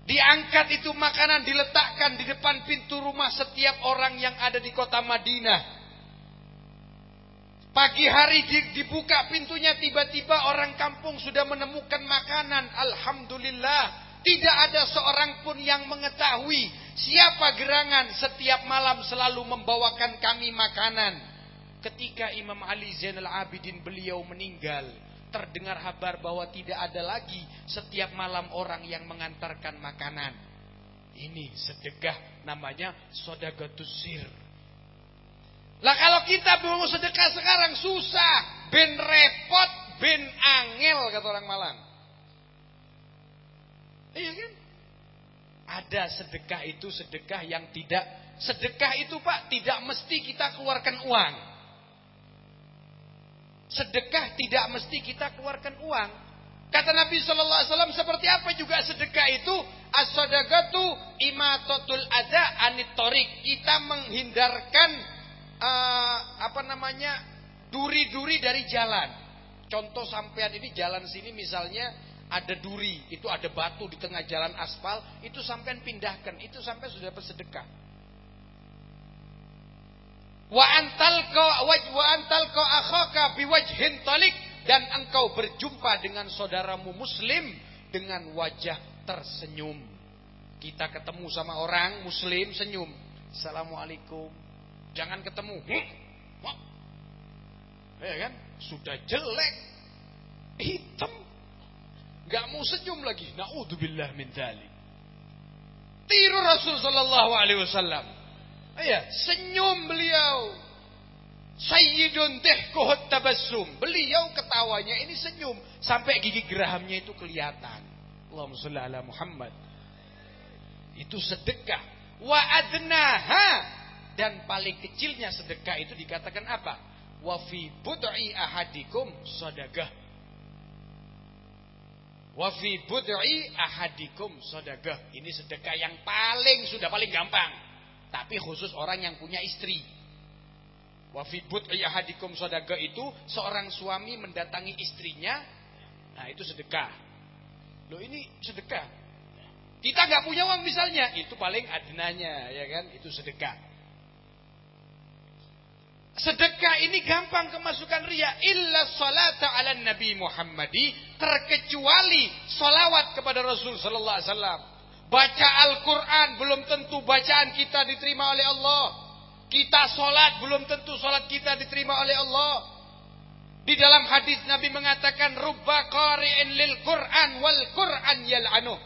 Diangkat itu makanan diletakkan di depan pintu rumah setiap orang yang ada di kota Madinah. Pagi hari dibuka pintunya tiba-tiba orang kampung sudah menemukan makanan. Alhamdulillah. Tidak ada seorang pun yang mengetahui siapa gerangan setiap malam selalu membawakan kami makanan. Ketika Imam Ali Zainal Abidin beliau meninggal, terdengar kabar bahwa tidak ada lagi setiap malam orang yang mengantarkan makanan. Ini sedekah namanya sodagatus sir. Lah kalau kita mau sedekah sekarang susah, ben repot, ben angel kata orang Malang. Iya kan? Ada sedekah itu sedekah yang tidak sedekah itu Pak tidak mesti kita keluarkan uang. Sedekah tidak mesti kita keluarkan uang. Kata Nabi Shallallahu Alaihi Wasallam seperti apa juga sedekah itu as-sadaqatu imatatul ada anitorik. Kita menghindarkan uh, apa namanya duri-duri dari jalan. Contoh sampean ini jalan sini misalnya ada duri, itu ada batu di tengah jalan aspal, itu sampai pindahkan, itu sampai sudah bersedekah. Wa antal ko wa antal ko akhaka biwajhin talik dan engkau berjumpa dengan saudaramu muslim dengan wajah tersenyum. Kita ketemu sama orang muslim senyum. Assalamualaikum. Jangan ketemu. Ya kan? Sudah jelek. Hitam Gak mau senyum lagi. Naudzubillah min dzalik. Tiru Rasul sallallahu alaihi wasallam. Iya, senyum beliau. Sayyidun tehkuhut tabassum. Beliau ketawanya ini senyum sampai gigi gerahamnya itu kelihatan. Allahumma sholli ala Muhammad. Itu sedekah. Wa adnaha dan paling kecilnya sedekah itu dikatakan apa? Wa fi bud'i ahadikum sadaqah Wa fi bud'i ahadikum sedekah. Ini sedekah yang paling sudah paling gampang. Tapi khusus orang yang punya istri. Wa fi bud'i ahadikum sedekah itu seorang suami mendatangi istrinya. Nah, itu sedekah. Loh ini sedekah. Kita nggak punya uang misalnya, itu paling adnanya, ya kan? Itu sedekah. Sedekah ini gampang kemasukan ria. Illa salata ala Nabi Muhammadi. Terkecuali salawat kepada Rasul Sallallahu Alaihi Wasallam. Baca Al-Quran belum tentu bacaan kita diterima oleh Allah. Kita solat belum tentu solat kita diterima oleh Allah. Di dalam hadis Nabi mengatakan rubba qari'in lil Quran wal Quran yal'anuh.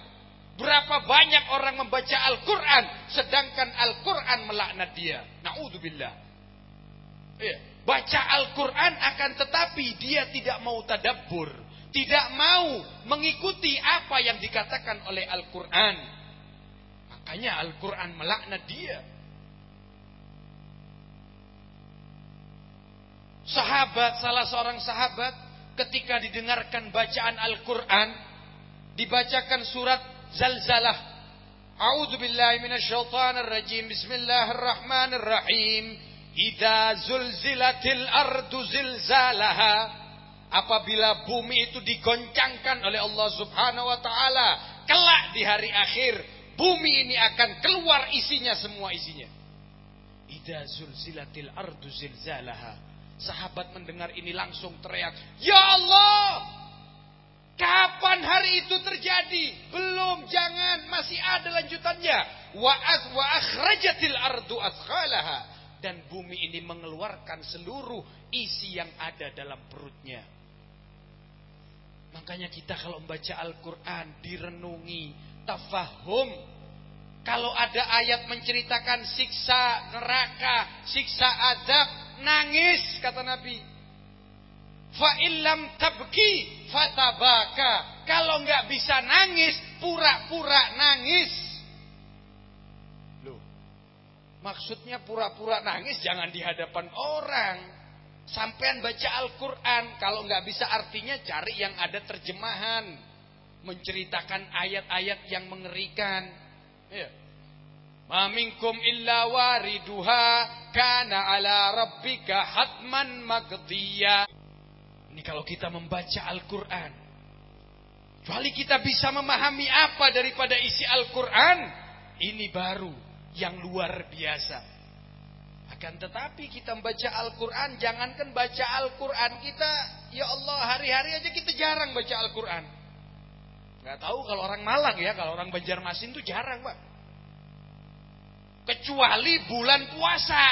Berapa banyak orang membaca Al-Quran sedangkan Al-Quran melaknat dia. Naudzubillah. Ya. Baca Al-Quran akan tetapi dia tidak mau tadabbur. Tidak mau mengikuti apa yang dikatakan oleh Al-Quran. Makanya Al-Quran melaknat dia. Sahabat, salah seorang sahabat ketika didengarkan bacaan Al-Quran. Dibacakan surat Zalzalah. A'udzu billahi minasyaitonir rajim. Bismillahirrahmanirrahim. Ida zulzilatil ardu zilzalaha. Apabila bumi itu digoncangkan oleh Allah Subhanahu wa taala, kelak di hari akhir bumi ini akan keluar isinya semua isinya. Ida zulzilatil ardu zilzalaha. Sahabat mendengar ini langsung teriak, "Ya Allah! Kapan hari itu terjadi? Belum, jangan, masih ada lanjutannya. Wa az wa akhrajatil ardu dan bumi ini mengeluarkan seluruh isi yang ada dalam perutnya. Makanya kita kalau membaca Al-Quran direnungi, tafahum. Kalau ada ayat menceritakan siksa neraka, siksa azab, nangis kata Nabi. Fa'illam tabki fatabaka. Kalau nggak bisa nangis, pura-pura nangis. Loh, maksudnya pura-pura nangis jangan di hadapan orang. Sampean baca Al-Quran, kalau nggak bisa artinya cari yang ada terjemahan. Menceritakan ayat-ayat yang mengerikan. Ya. Maminkum illa wariduha kana ala rabbika hatman magdiya. Ini kalau kita membaca Al-Quran. Kecuali kita bisa memahami apa daripada isi Al-Quran. Ini baru yang luar biasa. Akan tetapi kita membaca Al-Quran, jangankan baca Al-Quran kita, ya Allah hari-hari aja kita jarang baca Al-Quran. Gak tahu kalau orang Malang ya, kalau orang Banjarmasin tuh jarang pak. Kecuali bulan puasa.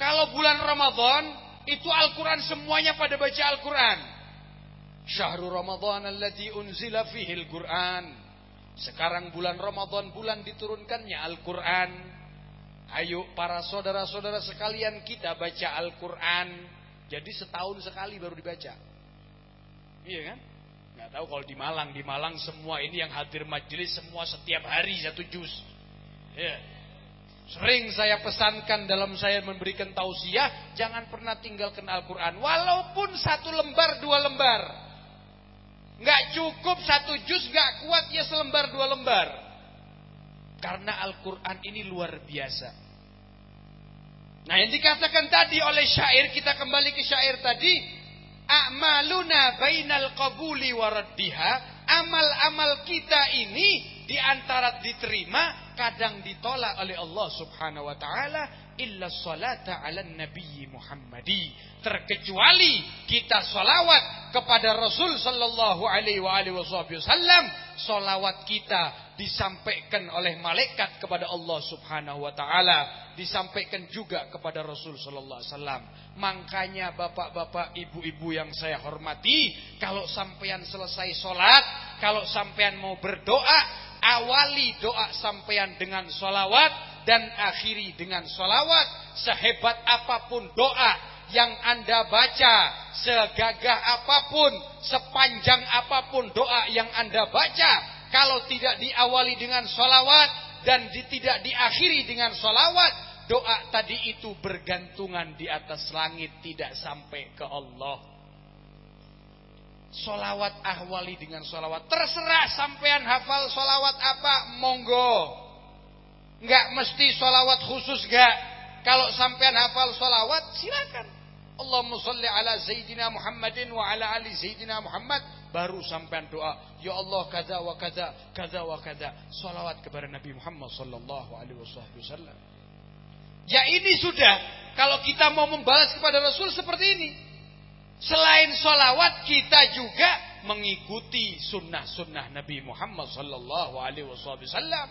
Kalau bulan Ramadan, itu Al-Quran semuanya pada baca Al-Quran. Syahrul Ramadan alladhi unzila fihil Quran. Sekarang bulan Ramadan, bulan diturunkannya Al-Quran. Ayo para saudara-saudara sekalian kita baca Al-Quran. Jadi setahun sekali baru dibaca. Iya kan? Nggak tahu kalau di Malang. Di Malang semua ini yang hadir majelis semua setiap hari satu juz. Ya. Sering saya pesankan dalam saya memberikan tausiah, jangan pernah tinggalkan Al-Quran. Walaupun satu lembar, dua lembar. Nggak cukup satu juz, nggak kuat ya selembar, dua lembar. Karena Al-Quran ini luar biasa. Nah yang dikatakan tadi oleh syair, kita kembali ke syair tadi. A'maluna bainal qabuli waraddiha. Amal-amal kita ini di antara diterima kadang ditolak oleh Allah Subhanahu wa taala illa salata ala nabi Muhammadi terkecuali kita salawat kepada Rasul sallallahu alaihi wasallam salawat kita disampaikan oleh malaikat kepada Allah Subhanahu wa taala disampaikan juga kepada Rasul sallallahu alaihi wasallam. Makanya bapak-bapak ibu-ibu yang saya hormati kalau sampean selesai salat kalau sampean mau berdoa awali doa sampean dengan solawat dan akhiri dengan solawat sehebat apa pun doa yang anda baca segagah apa pun sepanjang apa pun doa yang anda baca kalau tidak diawali dengan solawat dan tidak diakhiri dengan solawat doa tadi itu bergantungan di atas langit tidak sampai ke Allah Solawat ahwali dengan solawat. Terserah sampean hafal solawat apa, monggo. Nggak mesti solawat khusus gak. Kalau sampean hafal solawat, silakan. Allahumma salli ala Sayyidina Muhammadin wa ala ali Sayyidina Muhammad. Baru sampean doa. Ya Allah kaza wa kaza, kaza wa kaza. Solawat kepada Nabi Muhammad sallallahu alaihi wasallam. Ya ini sudah. Kalau kita mau membalas kepada Rasul seperti ini. Selain solawat kita juga mengikuti sunnah-sunnah Nabi Muhammad Sallallahu Alaihi Wasallam.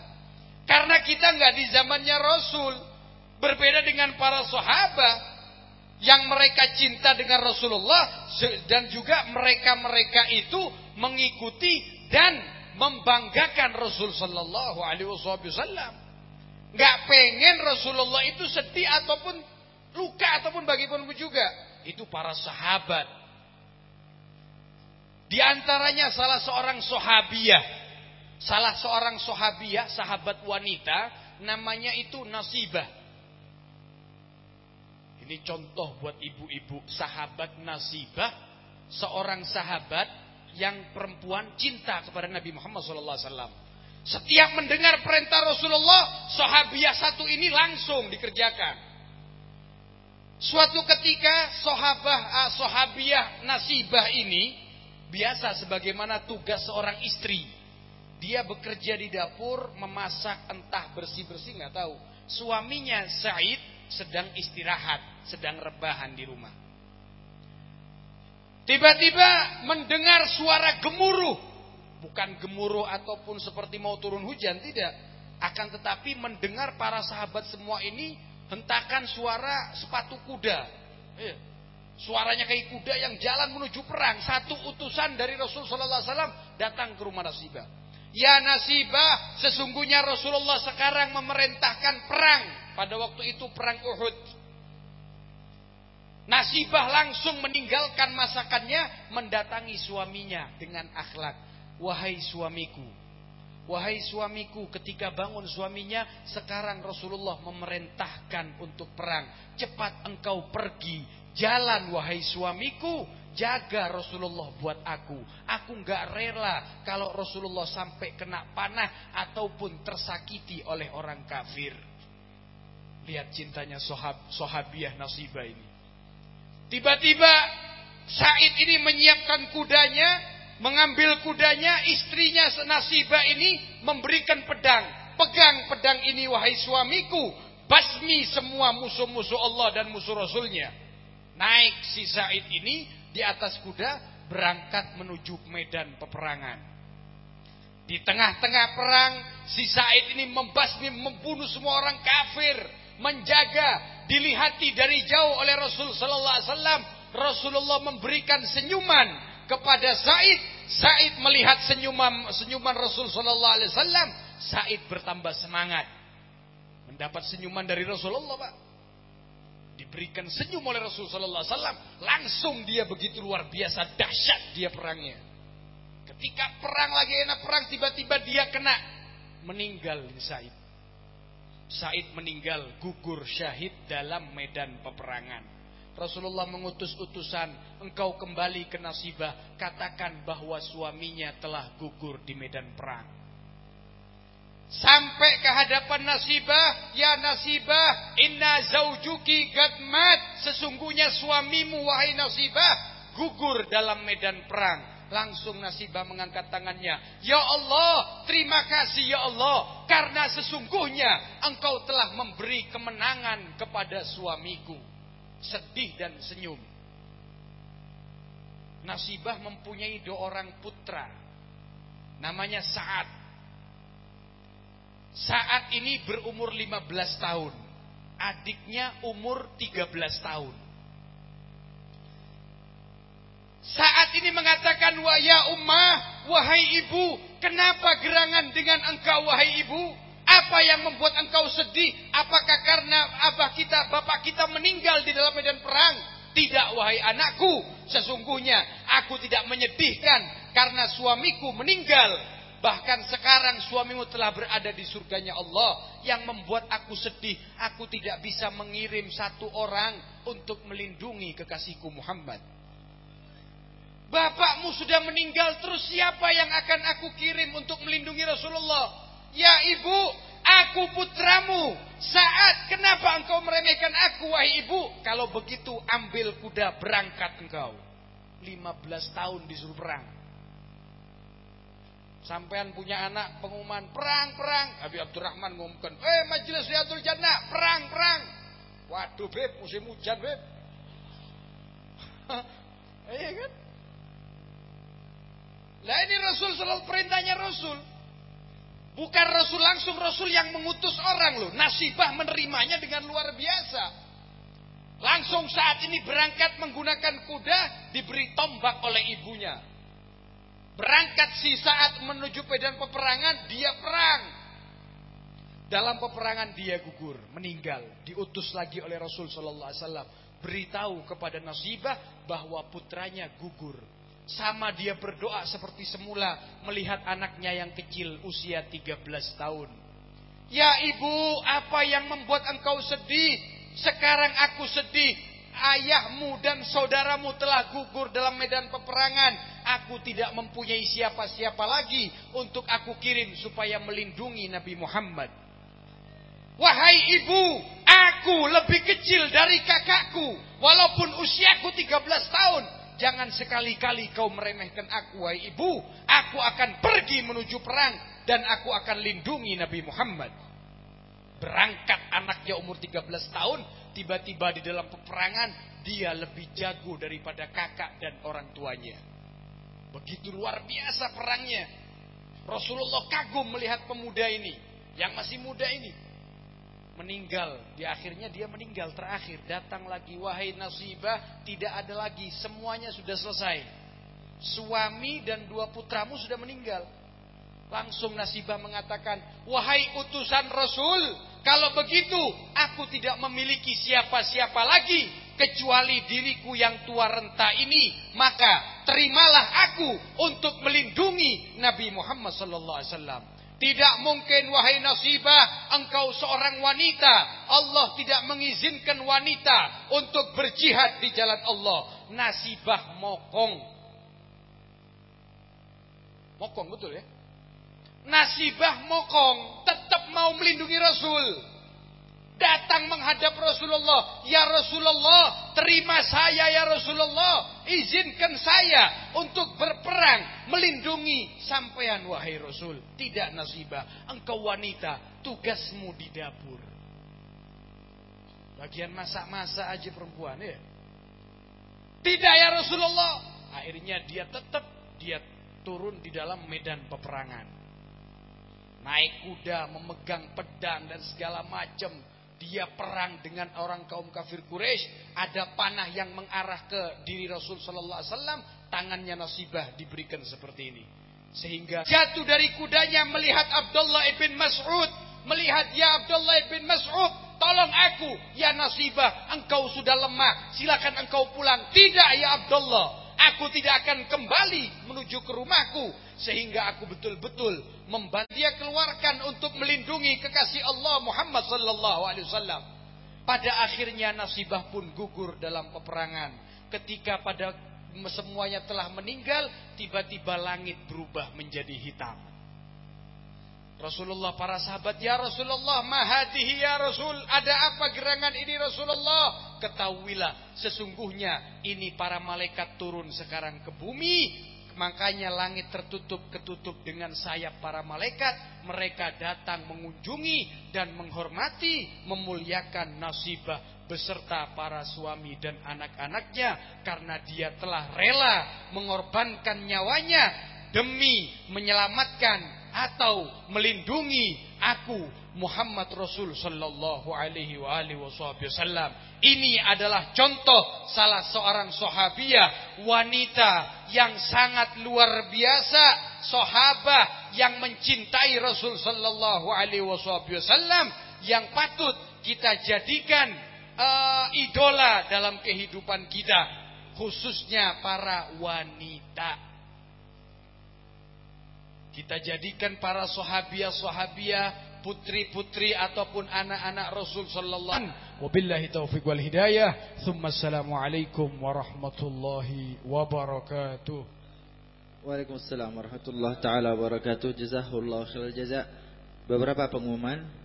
Karena kita nggak di zamannya Rasul, berbeda dengan para sahabat yang mereka cinta dengan Rasulullah dan juga mereka-mereka itu mengikuti dan membanggakan Rasul Sallallahu Alaihi Wasallam. Nggak pengen Rasulullah itu sedih ataupun luka ataupun bagaimanapun juga itu para sahabat. Di antaranya salah seorang sahabiah. Salah seorang sahabiah, sahabat wanita, namanya itu Nasibah. Ini contoh buat ibu-ibu, sahabat Nasibah, seorang sahabat yang perempuan cinta kepada Nabi Muhammad SAW. Setiap mendengar perintah Rasulullah, sahabiah satu ini langsung dikerjakan. Suatu ketika sahabah uh, sahabiah Nasibah ini biasa sebagaimana tugas seorang istri. Dia bekerja di dapur, memasak, entah bersih-bersih nggak tahu. Suaminya Said sedang istirahat, sedang rebahan di rumah. Tiba-tiba mendengar suara gemuruh. Bukan gemuruh ataupun seperti mau turun hujan, tidak. Akan tetapi mendengar para sahabat semua ini hentakan suara sepatu kuda. Iya. Suaranya kayak kuda yang jalan menuju perang. Satu utusan dari Rasul Sallallahu Alaihi Wasallam datang ke rumah Nasibah. Ya Nasibah, sesungguhnya Rasulullah sekarang memerintahkan perang. Pada waktu itu perang Uhud. Nasibah langsung meninggalkan masakannya, mendatangi suaminya dengan akhlak. Wahai suamiku, wahai suamiku, ketika bangun suaminya, sekarang Rasulullah memerintahkan untuk perang. Cepat engkau pergi, jalan wahai suamiku, jaga Rasulullah buat aku. Aku nggak rela kalau Rasulullah sampai kena panah ataupun tersakiti oleh orang kafir. Lihat cintanya sohab, sohabiah nasibah ini. Tiba-tiba Said ini menyiapkan kudanya, mengambil kudanya, istrinya Nasibah ini memberikan pedang. Pegang pedang ini wahai suamiku, basmi semua musuh-musuh Allah dan musuh Rasulnya. Naik si Said ini di atas kuda berangkat menuju medan peperangan. Di tengah-tengah perang, si Said ini membasmi, membunuh semua orang kafir, menjaga dilihati dari jauh oleh Rasul sallallahu alaihi wasallam. Rasulullah memberikan senyuman kepada Said. Said melihat senyuman senyuman Rasul sallallahu alaihi wasallam, Said bertambah semangat. Mendapat senyuman dari Rasulullah, Pak. Diberikan senyum oleh Rasul sallallahu alaihi wasallam, langsung dia begitu luar biasa dahsyat dia perangnya. Ketika perang lagi enak perang tiba-tiba dia kena meninggal Said. Said meninggal gugur syahid dalam medan peperangan. Rasulullah mengutus utusan, engkau kembali ke Nasibah, katakan bahwa suaminya telah gugur di medan perang. Sampai ke hadapan Nasibah, ya Nasibah, inna zaujuki gadmat, sesungguhnya suamimu wahai Nasibah, gugur dalam medan perang. Langsung Nasibah mengangkat tangannya. Ya Allah, terima kasih ya Allah. Karena sesungguhnya engkau telah memberi kemenangan kepada suamiku. Sedih dan senyum. Nasibah mempunyai dua orang putra. Namanya Saat. Saat ini berumur 15 tahun. Adiknya umur 13 tahun. Saat ini mengatakan wa ya ummah, wahai ibu, kenapa gerangan dengan engkau wahai ibu? Apa yang membuat engkau sedih? Apakah karena abah kita, bapak kita meninggal di dalam medan perang? Tidak wahai anakku, sesungguhnya aku tidak menyedihkan karena suamiku meninggal. Bahkan sekarang suamimu telah berada di surganya Allah. Yang membuat aku sedih, aku tidak bisa mengirim satu orang untuk melindungi kekasihku Muhammad. Bapakmu sudah meninggal terus siapa yang akan aku kirim untuk melindungi Rasulullah? Ya ibu, aku putramu. Saat kenapa engkau meremehkan aku wahai ibu? Kalau begitu ambil kuda berangkat engkau. 15 tahun disuruh perang. Sampean punya anak pengumuman perang-perang. Abi Abdurrahman ngumumkan, "Eh majelis Riyadul Jannah, perang-perang." Waduh, Beb, musim hujan, Beb. Iya kan? Lah ini Rasul selalu perintahnya Rasul. Bukan Rasul langsung Rasul yang mengutus orang loh. Nasibah menerimanya dengan luar biasa. Langsung saat ini berangkat menggunakan kuda diberi tombak oleh ibunya. Berangkat si saat menuju medan peperangan dia perang. Dalam peperangan dia gugur, meninggal, diutus lagi oleh Rasul Sallallahu Alaihi Wasallam. Beritahu kepada Nasibah bahwa putranya gugur sama dia berdoa seperti semula melihat anaknya yang kecil usia 13 tahun. Ya ibu, apa yang membuat engkau sedih? Sekarang aku sedih. Ayahmu dan saudaramu telah gugur dalam medan peperangan. Aku tidak mempunyai siapa-siapa lagi untuk aku kirim supaya melindungi Nabi Muhammad. Wahai ibu, aku lebih kecil dari kakakku. Walaupun usiaku 13 tahun. Jangan sekali-kali kau meremehkan aku, wahai ibu. Aku akan pergi menuju perang. Dan aku akan lindungi Nabi Muhammad. Berangkat anaknya umur 13 tahun. Tiba-tiba di dalam peperangan. Dia lebih jago daripada kakak dan orang tuanya. Begitu luar biasa perangnya. Rasulullah kagum melihat pemuda ini. Yang masih muda ini meninggal. Di akhirnya dia meninggal terakhir. Datang lagi wahai nasibah, tidak ada lagi, semuanya sudah selesai. Suami dan dua putramu sudah meninggal. Langsung nasibah mengatakan, wahai utusan Rasul, kalau begitu aku tidak memiliki siapa-siapa lagi kecuali diriku yang tua renta ini, maka terimalah aku untuk melindungi Nabi Muhammad sallallahu alaihi wasallam. Tidak mungkin wahai nasibah engkau seorang wanita. Allah tidak mengizinkan wanita untuk berjihad di jalan Allah. Nasibah mokong. Mokong betul ya? Nasibah mokong tetap mau melindungi Rasul datang menghadap Rasulullah. Ya Rasulullah, terima saya ya Rasulullah. Izinkan saya untuk berperang melindungi sampean wahai Rasul. Tidak nasibah, engkau wanita, tugasmu di dapur. Bagian masak-masak aja perempuan ya. Tidak ya Rasulullah. Akhirnya dia tetap dia turun di dalam medan peperangan. Naik kuda, memegang pedang dan segala macam dia perang dengan orang kaum kafir Quraisy, ada panah yang mengarah ke diri Rasul sallallahu alaihi wasallam, tangannya Nasibah diberikan seperti ini. Sehingga jatuh dari kudanya melihat Abdullah ibn Mas'ud, melihat ya Abdullah ibn Mas'ud, tolong aku, ya Nasibah, engkau sudah lemah, silakan engkau pulang. Tidak ya Abdullah, Aku tidak akan kembali menuju ke rumahku. Sehingga aku betul-betul membantu dia keluarkan untuk melindungi kekasih Allah Muhammad sallallahu alaihi wasallam. Pada akhirnya nasibah pun gugur dalam peperangan. Ketika pada semuanya telah meninggal, tiba-tiba langit berubah menjadi hitam. Rasulullah para sahabat, ya Rasulullah, mahadihi ya Rasul, ada apa gerangan ini Rasulullah? Ketahuilah, sesungguhnya ini para malaikat turun sekarang ke bumi, makanya langit tertutup ketutup dengan sayap para malaikat, mereka datang mengunjungi dan menghormati, memuliakan nasibah beserta para suami dan anak-anaknya. Karena dia telah rela mengorbankan nyawanya demi menyelamatkan atau melindungi aku Muhammad Rasul sallallahu alaihi wa alihi wasallam. Ini adalah contoh salah seorang sahabiah wanita yang sangat luar biasa, sahabah yang mencintai Rasul sallallahu alaihi wasallam yang patut kita jadikan uh, idola dalam kehidupan kita, khususnya para wanita. Kita jadikan para sahabiah-sahabiah, putri-putri ataupun anak-anak Rasul sallallahu alaihi wasallam. Wabillahi taufiq wal hidayah. Tsumma assalamualaikum warahmatullahi wabarakatuh. Waalaikumsalam warahmatullahi taala wabarakatuh. Jazakallahu khairal jaza. Beberapa pengumuman.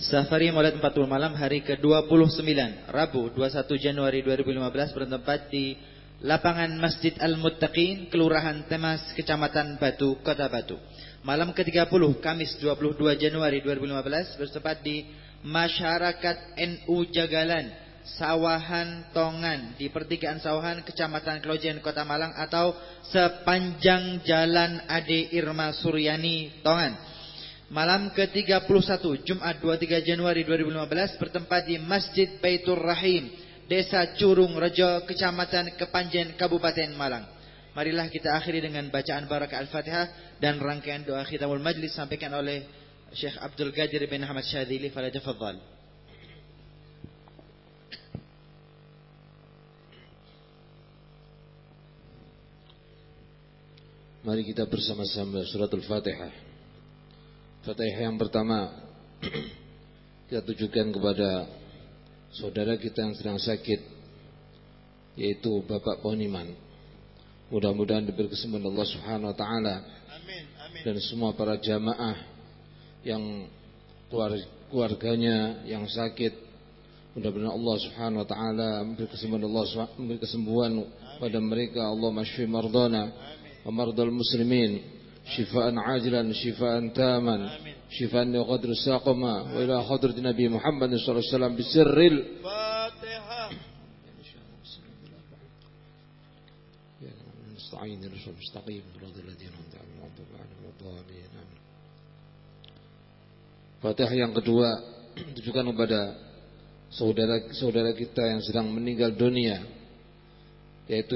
Safari Maulid 40 malam hari ke-29 Rabu 21 Januari 2015 bertempat di Lapangan Masjid Al-Muttaqin, Kelurahan Temas, Kecamatan Batu, Kota Batu. Malam ke-30, Kamis 22 Januari 2015, bertempat di Masyarakat NU Jagalan, Sawahan Tongan, di pertigaan Sawahan, Kecamatan Klojen, Kota Malang, atau sepanjang Jalan Ade Irma Suryani, Tongan. Malam ke-31, Jumat 23 Januari 2015, bertempat di Masjid Baitur Rahim, Desa Curung Rejo, Kecamatan Kepanjen, Kabupaten Malang. Marilah kita akhiri dengan bacaan Barakah Al-Fatihah dan rangkaian doa khitamul majlis sampaikan oleh Syekh Abdul Qadir bin Ahmad Syadili. Falajafadzal. Mari kita bersama-sama surat Al-Fatihah. Fatihah yang pertama kita tujukan kepada saudara kita yang sedang sakit yaitu Bapak Poniman. Mudah-mudahan diberi kesembuhan Allah Subhanahu wa taala. Dan semua para jamaah yang keluarganya yang sakit Mudah-mudahan Allah Subhanahu wa taala memberi kesembuhan Allah memberi kesembuhan pada mereka. Allah masyfi mardana wa mardal muslimin. Shifaan ajilan shifaan taman. Shifaan qadr saqama wa ila hadrat Nabi Muhammad sallallahu alaihi wasallam bisirril. نستعين الرسول المستقيم صراط الذين أنعمت عليهم غير المغضوب عليهم ولا الضالين آمين. Fatihah yang kedua ditujukan kepada saudara-saudara kita yang sedang meninggal dunia yaitu